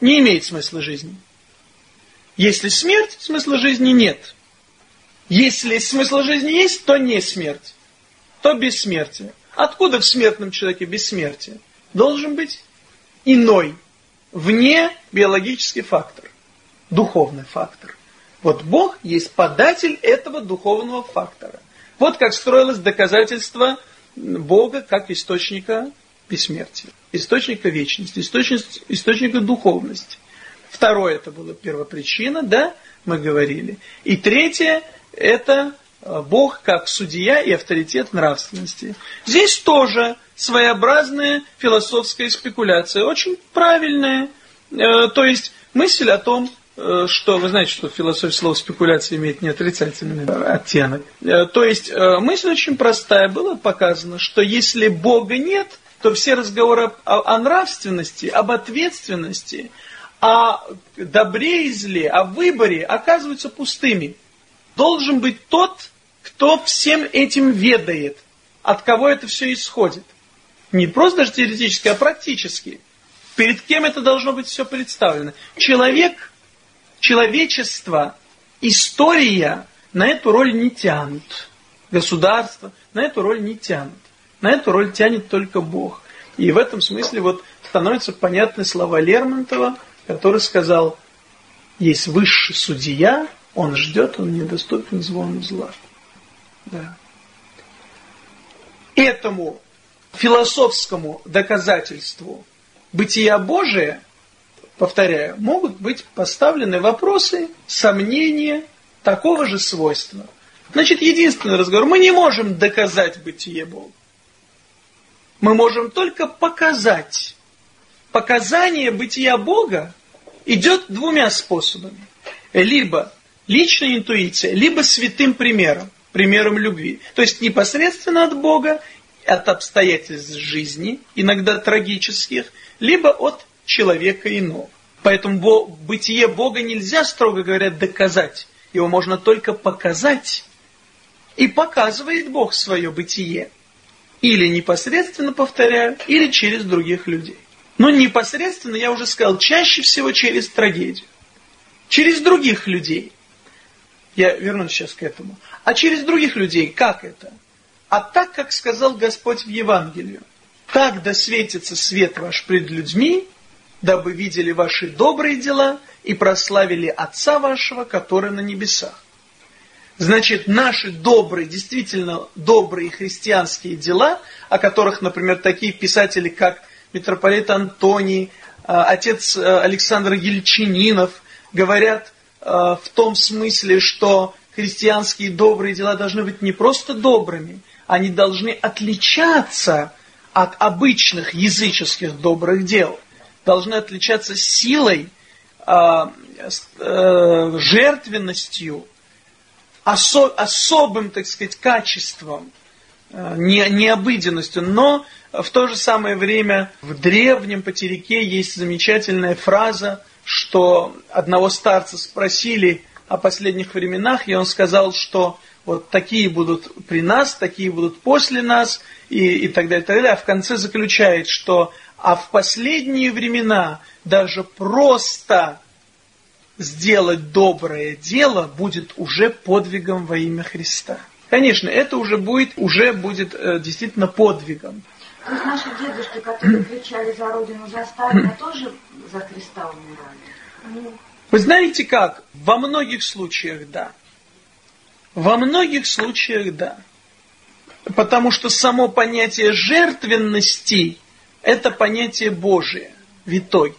не имеет смысла жизни. Если смерть, смысла жизни нет. Если смысл жизни есть, то не смерть, то бессмертие. Откуда в смертном человеке бессмертие? Должен быть иной, вне биологический фактор, духовный фактор. Вот Бог есть податель этого духовного фактора. Вот как строилось доказательство Бога как источника бессмертия, источника вечности, источника, источника духовности. Второе, это была первопричина, да, мы говорили. И третье, это э, Бог как судья и авторитет нравственности. Здесь тоже своеобразная философская спекуляция, очень правильная. Э, то есть мысль о том, э, что вы знаете, что философия слова спекуляция имеет неотрицательный оттенок. То есть мысль очень простая. Было показано, что если Бога нет, то все разговоры о, о нравственности, об ответственности – о добре и зле, о выборе оказываются пустыми. Должен быть тот, кто всем этим ведает, от кого это все исходит. Не просто даже теоретически, а практически. Перед кем это должно быть все представлено. Человек, человечество, история на эту роль не тянут. Государство на эту роль не тянут. На эту роль тянет только Бог. И в этом смысле вот становятся понятны слова Лермонтова, который сказал, есть высший судья, он ждет, он недоступен звону зла. Да. Этому философскому доказательству бытия Божия, повторяю, могут быть поставлены вопросы, сомнения такого же свойства. Значит, единственный разговор, мы не можем доказать бытие Бога. Мы можем только показать. Показание бытия Бога идет двумя способами. Либо личная интуиция, либо святым примером, примером любви. То есть непосредственно от Бога, от обстоятельств жизни, иногда трагических, либо от человека иного. Поэтому бытие Бога нельзя, строго говоря, доказать. Его можно только показать. И показывает Бог свое бытие. Или непосредственно, повторяю, или через других людей. Но непосредственно, я уже сказал, чаще всего через трагедию. Через других людей. Я вернусь сейчас к этому. А через других людей, как это? А так, как сказал Господь в Евангелии. Так да светится свет ваш пред людьми, дабы видели ваши добрые дела и прославили Отца вашего, который на небесах. Значит, наши добрые, действительно добрые христианские дела, о которых, например, такие писатели, как митрополит Антоний, а, отец э, Александр Ельчининов, говорят э, в том смысле, что христианские добрые дела должны быть не просто добрыми, они должны отличаться от обычных языческих добрых дел, должны отличаться силой, а, э, жертвенностью, осо особым, так сказать, качеством, э, не, необыденностью, но в то же самое время в древнем потерике есть замечательная фраза, что одного старца спросили о последних временах, и он сказал, что вот такие будут при нас, такие будут после нас, и, и так далее, и так далее. А в конце заключает, что а в последние времена даже просто сделать доброе дело будет уже подвигом во имя Христа. Конечно, это уже будет, уже будет э, действительно подвигом. То есть наши дедушки, которые кричали за Родину, за Сталина, тоже за Христа умирали? Вы знаете как? Во многих случаях да. Во многих случаях да. Потому что само понятие жертвенности – это понятие Божие в итоге.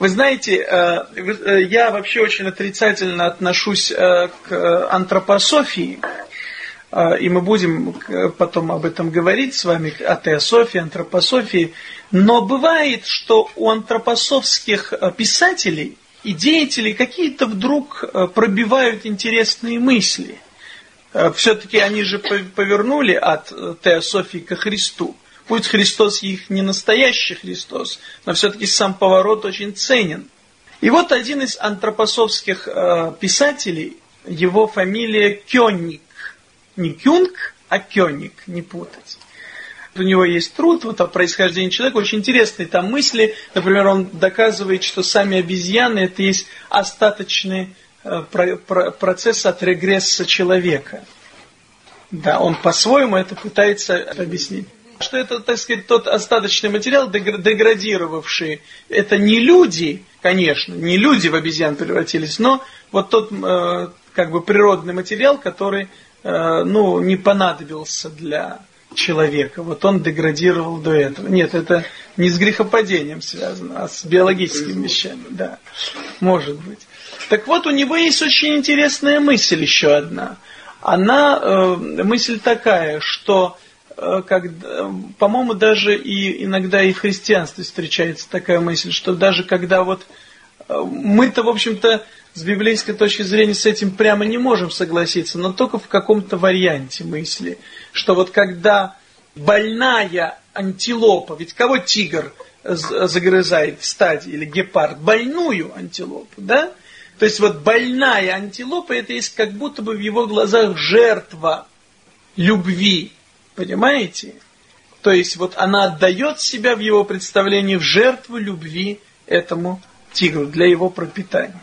Вы знаете, э, э, я вообще очень отрицательно отношусь э, к антропософии, и мы будем потом об этом говорить с вами, о теософии, антропософии. Но бывает, что у антропософских писателей и деятелей какие-то вдруг пробивают интересные мысли. Все-таки они же повернули от теософии ко Христу. Пусть Христос их не настоящий Христос, но все-таки сам поворот очень ценен. И вот один из антропосовских э, писателей, его фамилия Кёник. Не Кюнг, а Кёник, не путать. У него есть труд вот, о происхождении человека, очень интересные там мысли. Например, он доказывает, что сами обезьяны это есть остаточный э, про, про, процесс от регресса человека. Да, он по-своему это пытается объяснить что это, так сказать, тот остаточный материал, деградировавший. Это не люди, конечно, не люди в обезьян превратились, но вот тот э, как бы природный материал, который э, ну, не понадобился для человека. Вот он деградировал до этого. Нет, это не с грехопадением связано, а с биологическими вещами. Да, может быть. Так вот, у него есть очень интересная мысль еще одна. Она, э, мысль такая, что по-моему, даже и иногда и в христианстве встречается такая мысль, что даже когда вот э, мы-то, в общем-то, с библейской точки зрения с этим прямо не можем согласиться, но только в каком-то варианте мысли, что вот когда больная антилопа, ведь кого тигр загрызает в стадии, или гепард, больную антилопу, да? То есть вот больная антилопа, это есть как будто бы в его глазах жертва любви, Понимаете? То есть вот она отдает себя в его представлении в жертву любви этому тигру для его пропитания.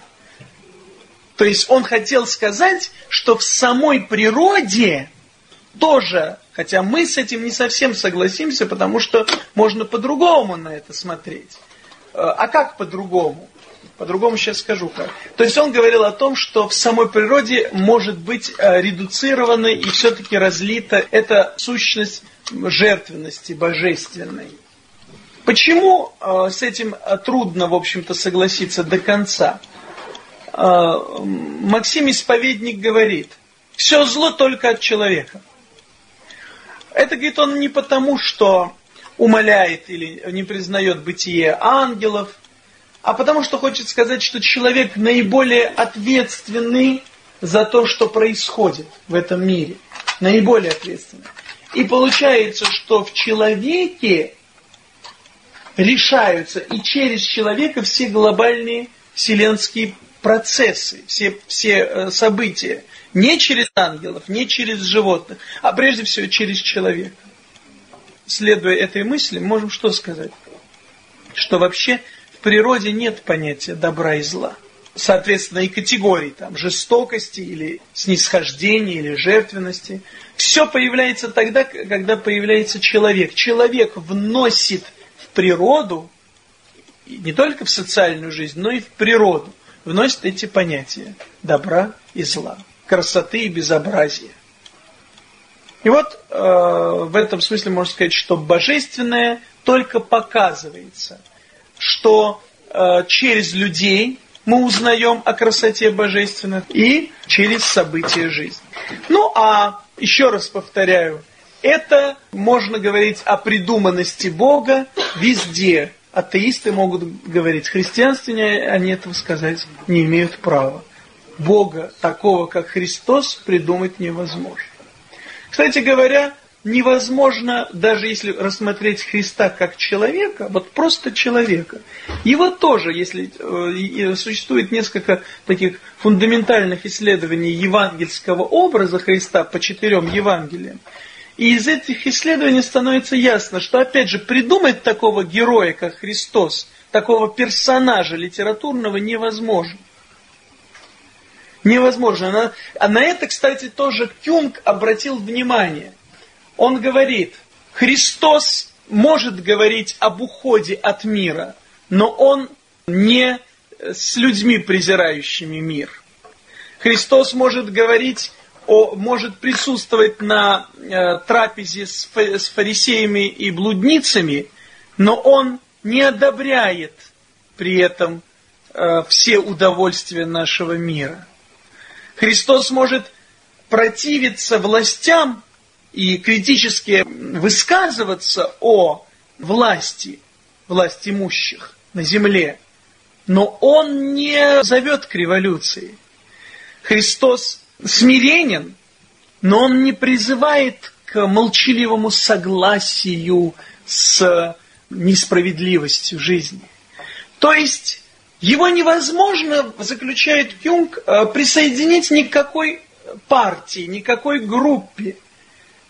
То есть он хотел сказать, что в самой природе тоже, хотя мы с этим не совсем согласимся, потому что можно по-другому на это смотреть. Э, а как по-другому? По-другому сейчас скажу как. То есть он говорил о том, что в самой природе может быть э, редуцирована и все-таки разлита эта сущность жертвенности божественной. Почему э, с этим трудно, в общем-то, согласиться до конца? Максим Исповедник говорит, все зло только от человека. Это, говорит, он не потому, что умоляет или не признает бытие ангелов, а потому что хочет сказать, что человек наиболее ответственный за то, что происходит в этом мире. Наиболее ответственный. И получается, что в человеке решаются и через человека все глобальные вселенские процессы, все, все э, события. Не через ангелов, не через животных, а прежде всего через человека. Следуя этой мысли, можем что сказать? Что вообще природе нет понятия добра и зла. Соответственно, и категорий там, жестокости или снисхождения или жертвенности. Все появляется тогда, когда появляется человек. Человек вносит в природу, не только в социальную жизнь, но и в природу, вносит эти понятия добра и зла красоты и безобразия. И вот э, в этом смысле можно сказать, что божественное только показывается, что э, через людей мы узнаем о красоте божественных и через события жизни. Ну а еще раз повторяю, это можно говорить о придуманности Бога везде. Атеисты могут говорить, христианстве они этого сказать не имеют права. Бога, такого как Христос, придумать невозможно. Кстати говоря, невозможно, даже если рассмотреть Христа как человека, вот просто человека. Его тоже, если э, существует несколько таких фундаментальных исследований евангельского образа Христа по четырем Евангелиям, и из этих исследований становится ясно, что опять же придумать такого героя, как Христос, такого персонажа литературного невозможно невозможно. На, а на это, кстати, тоже Кюнг обратил внимание. Он говорит, Христос может говорить об уходе от мира, но он не с людьми, презирающими мир. Христос может говорить, о, может присутствовать на э, трапезе с, с фарисеями и блудницами, но он не одобряет при этом э, все удовольствия нашего мира. Христос может противиться властям и критически высказываться о власти, власть имущих на земле, но он не зовет к революции. Христос смиренен, но он не призывает к молчаливому согласию с несправедливостью жизни. То есть его невозможно, заключает Юнг, э, присоединить ни к какой партии, никакой группе.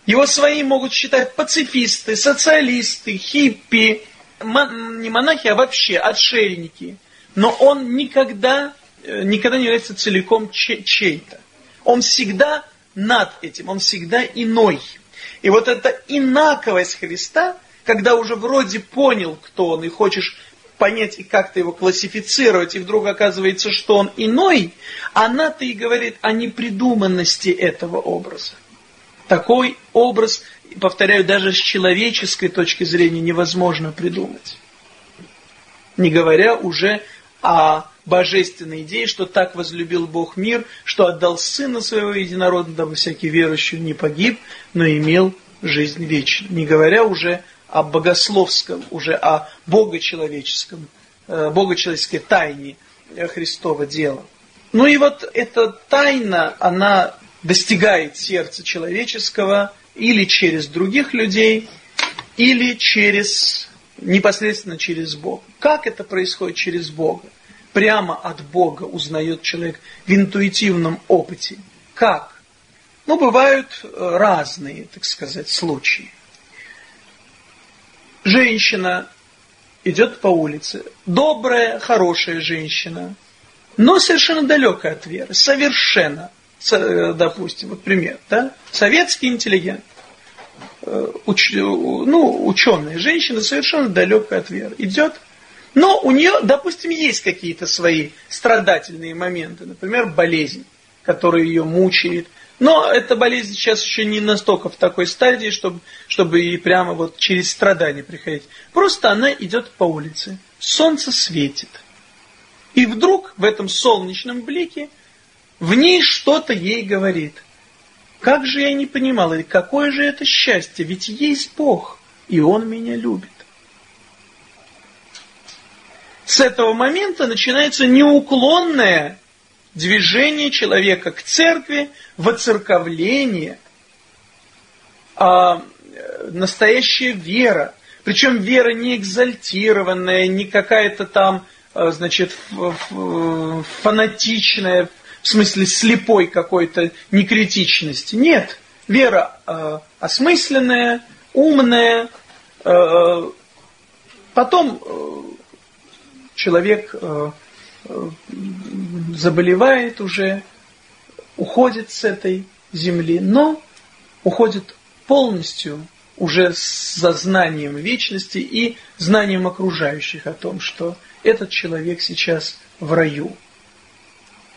Его свои могут считать пацифисты, социалисты, хиппи, не монахи, а вообще отшельники. Но он никогда, э, никогда не является целиком чей-то. Он всегда над этим, он всегда иной. И вот эта инаковость Христа, когда уже вроде понял, кто он, и хочешь понять и как-то его классифицировать, и вдруг оказывается, что он иной, она-то и говорит о непридуманности этого образа. Такой образ, повторяю, даже с человеческой точки зрения невозможно придумать. Не говоря уже о божественной идее, что так возлюбил Бог мир, что отдал Сына Своего Единородного, дабы всякий верующий не погиб, но имел жизнь вечную. Не говоря уже о богословском, уже о богочеловеческом, э, богочеловеческой тайне Христова дела. Ну и вот эта тайна, она достигает сердца человеческого или через других людей, или через, непосредственно через Бога. Как это происходит через Бога? Прямо от Бога узнает человек в интуитивном опыте. Как? Ну, бывают разные, так сказать, случаи женщина идет по улице, добрая, хорошая женщина, но совершенно далекая от веры, совершенно. Э, допустим, вот пример, да, советский интеллигент, э, уч, ну, ученая женщина, совершенно далекая от веры, идет, но у нее, допустим, есть какие-то свои страдательные моменты, например, болезнь, которая ее мучает, но эта болезнь сейчас еще не настолько в такой стадии, чтобы, чтобы и прямо вот через страдания приходить. Просто она идет по улице, солнце светит. И вдруг в этом солнечном блике в ней что-то ей говорит. Как же я не понимала, какое же это счастье, ведь есть Бог, и Он меня любит. С этого момента начинается неуклонное движение человека к церкви, воцерковление, а, настоящая вера. Причем вера не экзальтированная, не какая-то там, а, значит, фанатичная, в смысле слепой какой-то некритичности. Нет, вера э, осмысленная, умная. Э, потом э, человек э, заболевает уже, уходит с этой земли, но уходит полностью уже с знанием вечности и знанием окружающих о том, что этот человек сейчас в раю.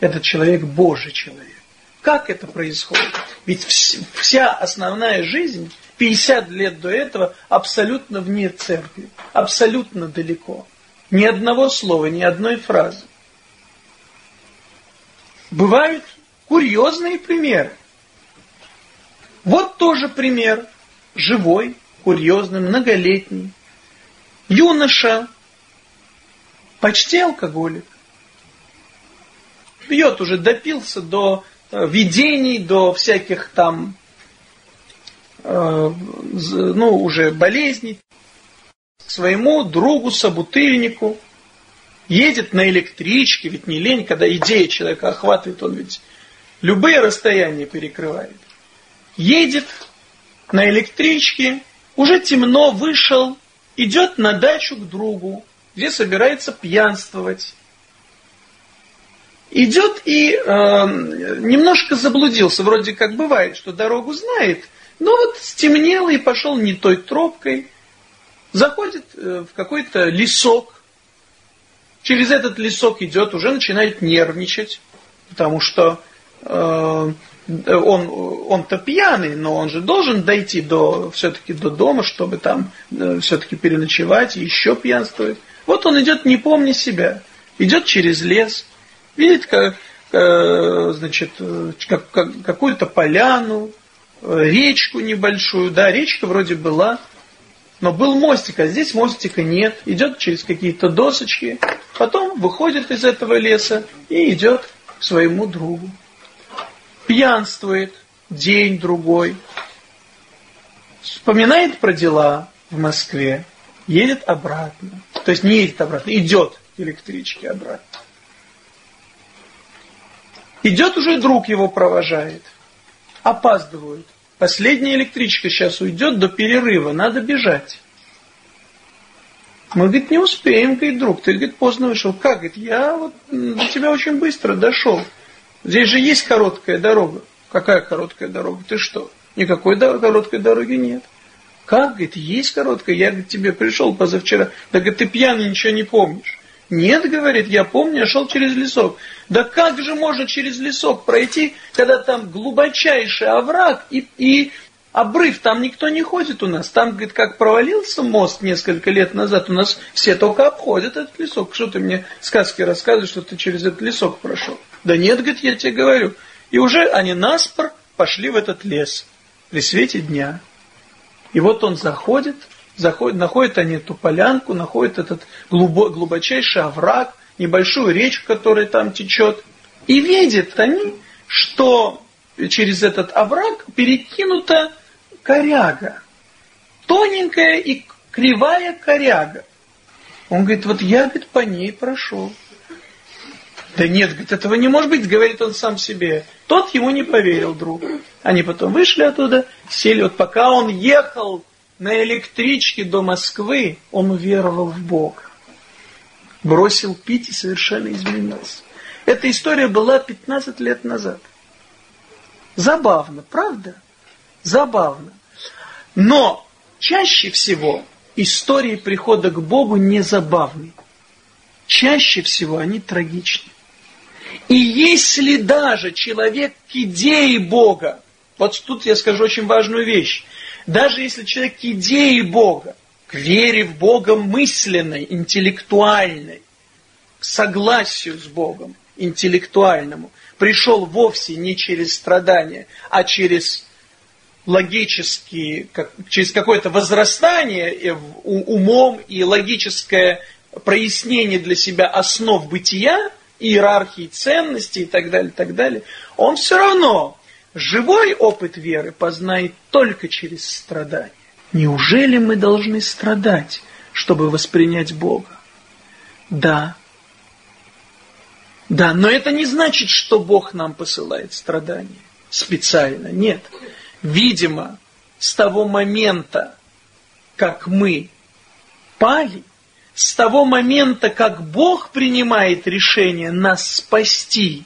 Этот человек Божий человек. Как это происходит? Ведь вся основная жизнь, 50 лет до этого, абсолютно вне церкви, абсолютно далеко. Ни одного слова, ни одной фразы. Бывают курьезные примеры. Вот тоже пример. Живой, курьезный, многолетний. Юноша, почти алкоголик. Пьет уже, допился до э, видений, до всяких там, э, ну, уже болезней. К своему другу, собутыльнику – едет на электричке, ведь не лень, когда идея человека охватывает, он ведь любые расстояния перекрывает. Едет на электричке, уже темно, вышел, идет на дачу к другу, где собирается пьянствовать. Идет и э, немножко заблудился, вроде как бывает, что дорогу знает, но вот стемнело и пошел не той тропкой, заходит э, в какой-то лесок, через этот лесок идет, уже начинает нервничать, потому что э, он, он-то пьяный, но он же должен дойти до, все-таки до дома, чтобы там э, все-таки переночевать и еще пьянствовать. Вот он идет, не помня себя, идет через лес, видит, значит, как, как, какую-то поляну, э, речку небольшую, да, речка вроде была, но был мостик, а здесь мостика нет. Идет через какие-то досочки, потом выходит из этого леса и идет к своему другу. Пьянствует день-другой. Вспоминает про дела в Москве, едет обратно. То есть не едет обратно, идет к электричке обратно. Идет уже друг его провожает. Опаздывают. Последняя электричка сейчас уйдет до перерыва, надо бежать. Мы, говорит, не успеем, говорит, друг, ты, говорит, поздно вышел. Как, говорит, я вот до тебя очень быстро дошел. Здесь же есть короткая дорога. Какая короткая дорога? Ты что? Никакой короткой дороги нет. Как, говорит, есть короткая? Я, говорит, тебе пришел позавчера. Да, говорит, ты пьяный, ничего не помнишь. Нет, говорит, я помню, я шел через лесок. Да как же можно через лесок пройти, когда там глубочайший овраг и, и обрыв, там никто не ходит у нас. Там, говорит, как провалился мост несколько лет назад, у нас все только обходят этот лесок. Что ты мне сказки рассказываешь, что ты через этот лесок прошел? Да нет, говорит, я тебе говорю. И уже они наспор пошли в этот лес при свете дня. И вот он заходит, заходят, находят они эту полянку, находят этот глубок, глубочайший овраг, небольшую речку, которая там течет. И видят они, что через этот овраг перекинута коряга. Тоненькая и кривая коряга. Он говорит, вот я, говорит, по ней прошел. Да нет, говорит, этого не может быть, говорит он сам себе. Тот ему не поверил, друг. Они потом вышли оттуда, сели. Вот пока он ехал на электричке до Москвы он уверовал в Бога. Бросил пить и совершенно изменился. Эта история была 15 лет назад. Забавно, правда? Забавно. Но чаще всего истории прихода к Богу не забавны. Чаще всего они трагичны. И если даже человек к идее Бога, вот тут я скажу очень важную вещь, даже если человек к идее Бога, к вере в Бога мысленной, интеллектуальной, к согласию с Богом интеллектуальному, пришел вовсе не через страдания, а через логические, как, через какое-то возрастание умом и логическое прояснение для себя основ бытия, иерархии ценностей и так далее, так далее, он все равно живой опыт веры познает только через страдания. Неужели мы должны страдать, чтобы воспринять Бога? Да. Да, но это не значит, что Бог нам посылает страдания специально. Нет. Видимо, с того момента, как мы пали, с того момента, как Бог принимает решение нас спасти,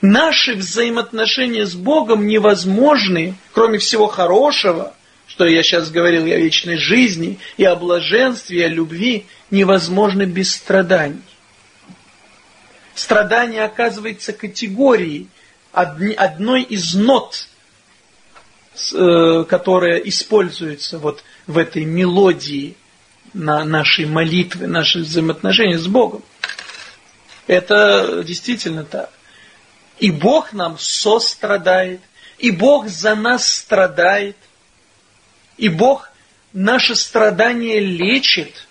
наши взаимоотношения с Богом невозможны, кроме всего хорошего, что я сейчас говорил и о вечной жизни, и о блаженстве, и о любви, невозможны без страданий. Страдание оказывается категорией, одной из нот, э, которая используется вот в этой мелодии на нашей молитвы, наши взаимоотношения с Богом. Это действительно так. И Бог нам сострадает, и Бог за нас страдает, и Бог наше страдание лечит,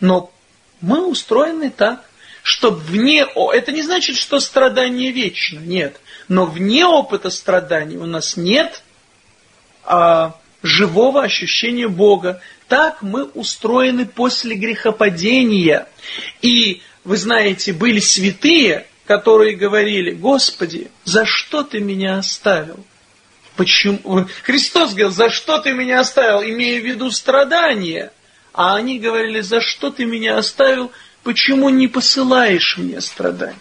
но мы устроены так, что вне... Это не значит, что страдание вечно, нет. Но вне опыта страданий у нас нет а, живого ощущения Бога. Так мы устроены после грехопадения. И, вы знаете, были святые, которые говорили, Господи, за что ты меня оставил? Почему? Христос говорил, за что ты меня оставил, имея в виду страдания. А они говорили, за что ты меня оставил, почему не посылаешь мне страдания?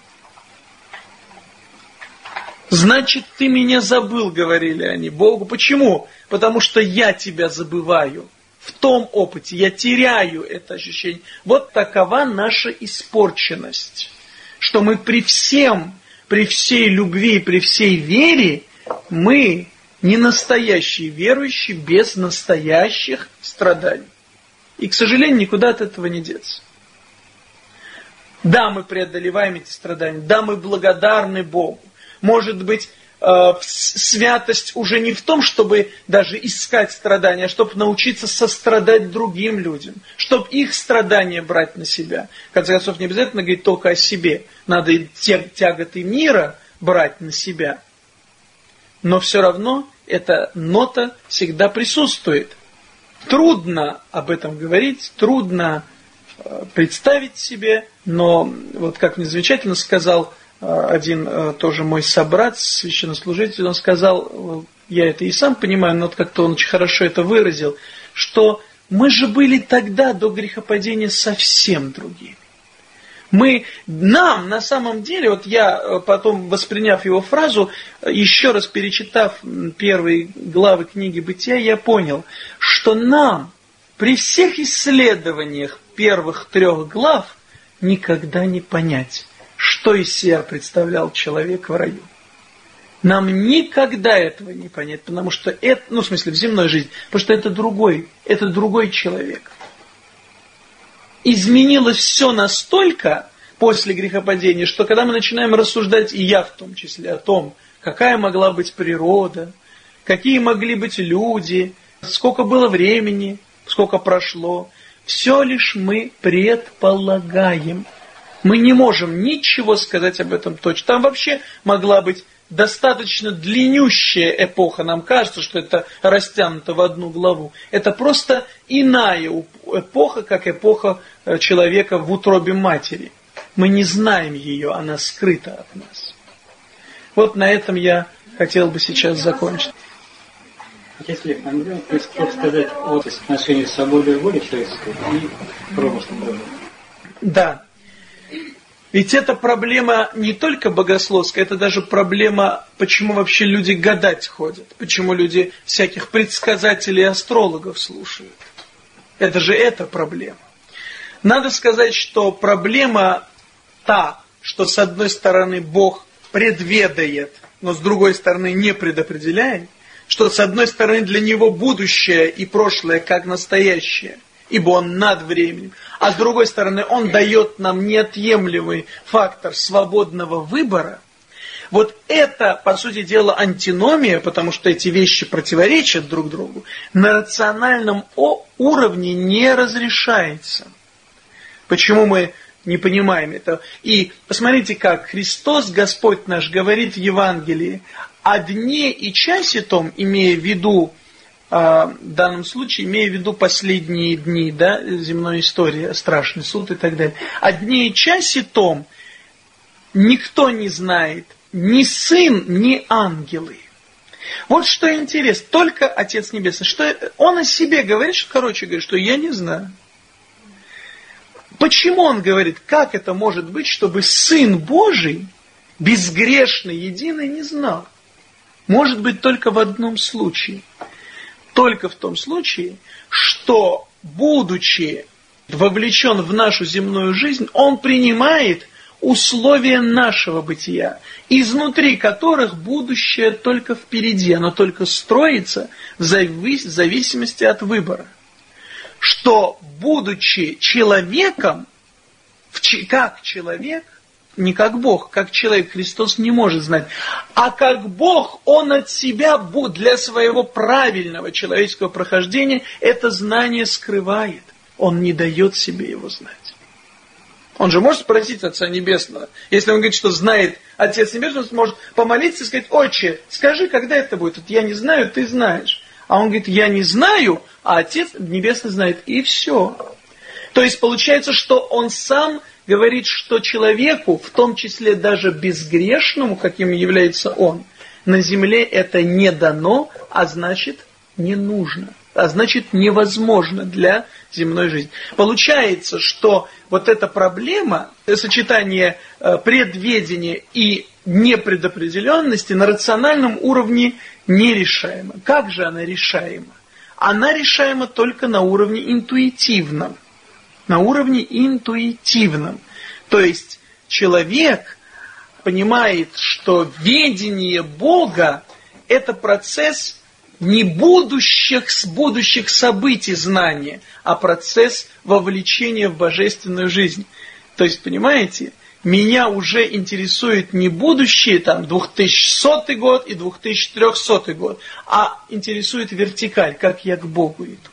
Значит, ты меня забыл, говорили они Богу. Почему? Потому что я тебя забываю. В том опыте я теряю это ощущение. Вот такова наша испорченность. Что мы при всем, при всей любви, при всей вере, мы не настоящие верующие без настоящих страданий. И, к сожалению, никуда от этого не деться. Да, мы преодолеваем эти страдания, да, мы благодарны Богу. Может быть, святость уже не в том, чтобы даже искать страдания, а чтобы научиться сострадать другим людям, чтобы их страдания брать на себя. В конце концов, не обязательно говорить только о себе. Надо и тяготы мира брать на себя. Но все равно эта нота всегда присутствует. Трудно об этом говорить, трудно э, представить себе, но вот как мне замечательно сказал один а, тоже мой собрат, священнослужитель, он сказал, я это и сам понимаю, но как-то он очень хорошо это выразил, что мы же были тогда до грехопадения совсем другими. Мы, нам на самом деле, вот я э, потом, восприняв его фразу, еще раз перечитав первые главы книги «Бытия», я понял, что нам при всех исследованиях первых трех глав никогда не понять, что из себя представлял человек в раю. Нам никогда этого не понять, потому что это, ну, в смысле, в земной жизни, потому что это другой, это другой человек. Изменилось все настолько после грехопадения, что когда мы начинаем рассуждать, и я в том числе, о том, какая могла быть природа, какие могли быть люди, сколько было времени, сколько прошло, все лишь мы предполагаем – мы не можем ничего сказать об этом точно. Там вообще могла быть достаточно длиннющая эпоха. Нам кажется, что это растянуто в одну главу. Это просто иная эпоха, как эпоха э, человека в утробе матери. Мы не знаем ее, она скрыта от нас. Вот на этом я хотел бы сейчас закончить. Если Андрей, сказать о отношении свободы воли человеческой и промысла Да, Ведь это проблема не только богословская, это даже проблема, почему вообще люди гадать ходят, почему люди всяких предсказателей и астрологов слушают. Это же эта проблема. Надо сказать, что проблема та, что с одной стороны Бог предведает, но с другой стороны не предопределяет, что с одной стороны для него будущее и прошлое как настоящее, ибо он над временем, а с другой стороны он дает нам неотъемлемый фактор свободного выбора, вот это, по сути дела, антиномия, потому что эти вещи противоречат друг другу, на рациональном уровне не разрешается. Почему мы не понимаем это? И посмотрите, как Христос, Господь наш, говорит в Евангелии о дне и часе том, имея в виду, в данном случае, имея в виду последние дни да, земной истории, страшный суд и так далее. О дне и часе том никто не знает, ни сын, ни ангелы. Вот что интересно, только Отец Небесный, что он о себе говорит, что, короче говоря, что я не знаю. Почему он говорит, как это может быть, чтобы Сын Божий, безгрешный, единый, не знал? Может быть только в одном случае. Только в том случае, что, будучи вовлечен в нашу земную жизнь, он принимает условия нашего бытия, изнутри которых будущее только впереди, оно только строится в зависимости от выбора. Что, будучи человеком, как человек, не как Бог, как человек Христос не может знать, а как Бог, Он от себя для своего правильного человеческого прохождения это знание скрывает. Он не дает себе его знать. Он же может спросить Отца Небесного. Если он говорит, что знает Отец Небесный, он может помолиться и сказать, Отче, скажи, когда это будет? Я не знаю, ты знаешь. А он говорит, я не знаю, а Отец Небесный знает. И все. То есть получается, что он сам говорит, что человеку, в том числе даже безгрешному, каким является он, на земле это не дано, а значит не нужно а значит невозможно для земной жизни. Получается, что вот эта проблема, сочетание э, предведения и непредопределенности на рациональном уровне нерешаема. Как же она решаема? Она решаема только на уровне интуитивном. На уровне интуитивном. То есть человек понимает, что ведение Бога – это процесс не будущих, с будущих событий знания, а процесс вовлечения в божественную жизнь. То есть, понимаете, меня уже интересует не будущее, там, 2100 год и 2300 год, а интересует вертикаль, как я к Богу иду.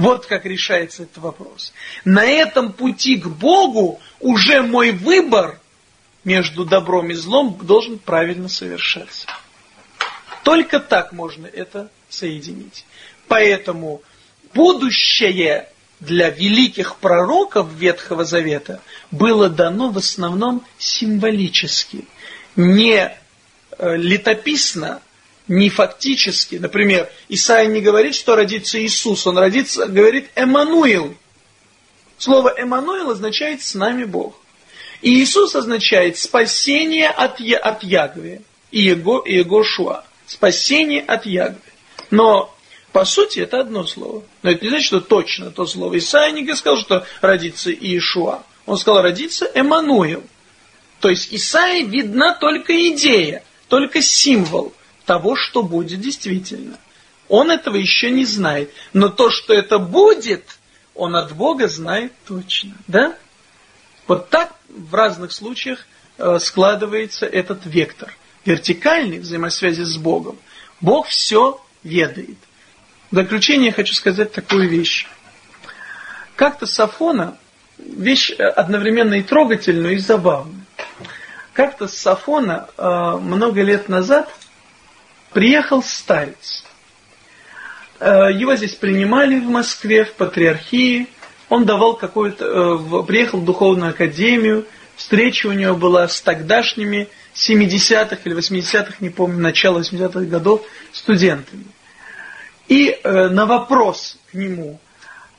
Вот как решается этот вопрос. На этом пути к Богу уже мой выбор между добром и злом должен правильно совершаться. Только так можно это соединить. Поэтому будущее для великих пророков Ветхого Завета было дано в основном символически, не э, летописно, не фактически. Например, Исаия не говорит, что родится Иисус, он родится, говорит Эммануил. Слово Эммануил означает «с нами Бог». И Иисус означает спасение от, от Ягве и Его, Егошуа спасение от ягоды. Но по сути это одно слово. Но это не значит, что точно то слово. Исаия не сказал, что родится Иешуа. Он сказал, родится Эммануил. То есть Исаии видна только идея, только символ того, что будет действительно. Он этого еще не знает. Но то, что это будет, он от Бога знает точно. Да? Вот так в разных случаях э, складывается этот вектор вертикальной взаимосвязи с Богом, Бог все ведает. В заключение хочу сказать такую вещь. Как-то Сафона, вещь одновременно и трогательную, и забавную. Как-то Сафона э, много лет назад приехал старец. Э, его здесь принимали в Москве, в патриархии. Он давал какую-то, э, приехал в духовную академию. Встреча у него была с тогдашними 70-х или 80-х, не помню, начало 80-х годов студентами. И э, на вопрос к нему,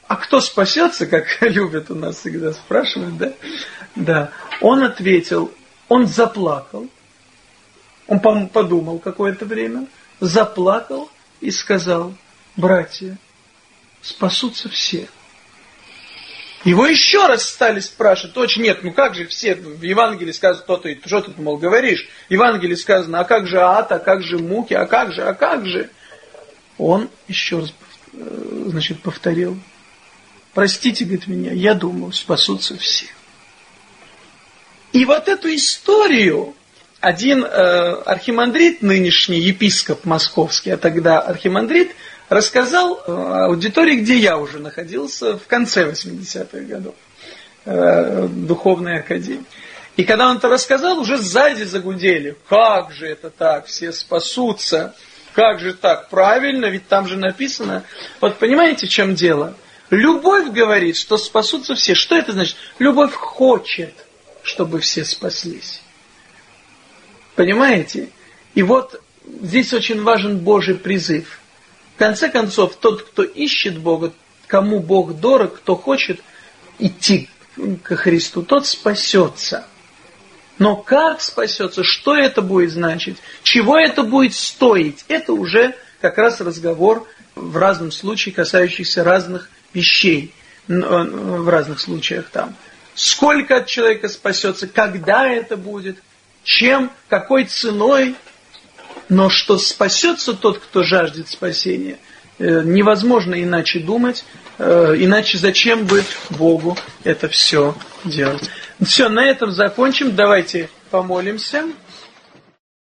а кто спасется, как любят у нас всегда спрашивать, да? Да. Он ответил, он заплакал, он подумал какое-то время, заплакал и сказал, братья, спасутся все. Его еще раз стали спрашивать, точно нет, ну как же все, в Евангелии сказано то-то, и что ты, мол, говоришь? В Евангелии сказано, а как же ад, а как же муки, а как же, а как же? Он еще раз, э, значит, повторил, простите, говорит меня, я думаю, спасутся все. И вот эту историю один э, архимандрит, нынешний епископ московский, а тогда архимандрит, рассказал э, аудитории, где я уже находился в конце 80-х годов, э, духовной академии. И когда он это рассказал, уже сзади загудели. Как же это так? Все спасутся. Как же так? Правильно, ведь там же написано. Вот понимаете, в чем дело? Любовь говорит, что спасутся все. Что это значит? Любовь хочет, чтобы все спаслись. Понимаете? И вот здесь очень важен Божий призыв. В конце концов, тот, кто ищет Бога, кому Бог дорог, кто хочет идти к Христу, тот спасется. Но как спасется, что это будет значить, чего это будет стоить, это уже как раз разговор в разном случае, касающийся разных вещей, э, в разных случаях там. Сколько от человека спасется, когда это будет – чем, какой ценой, но что спасется тот, кто жаждет спасения, э, невозможно иначе думать, э, иначе зачем бы Богу это все делать. Все, на этом закончим. Давайте помолимся.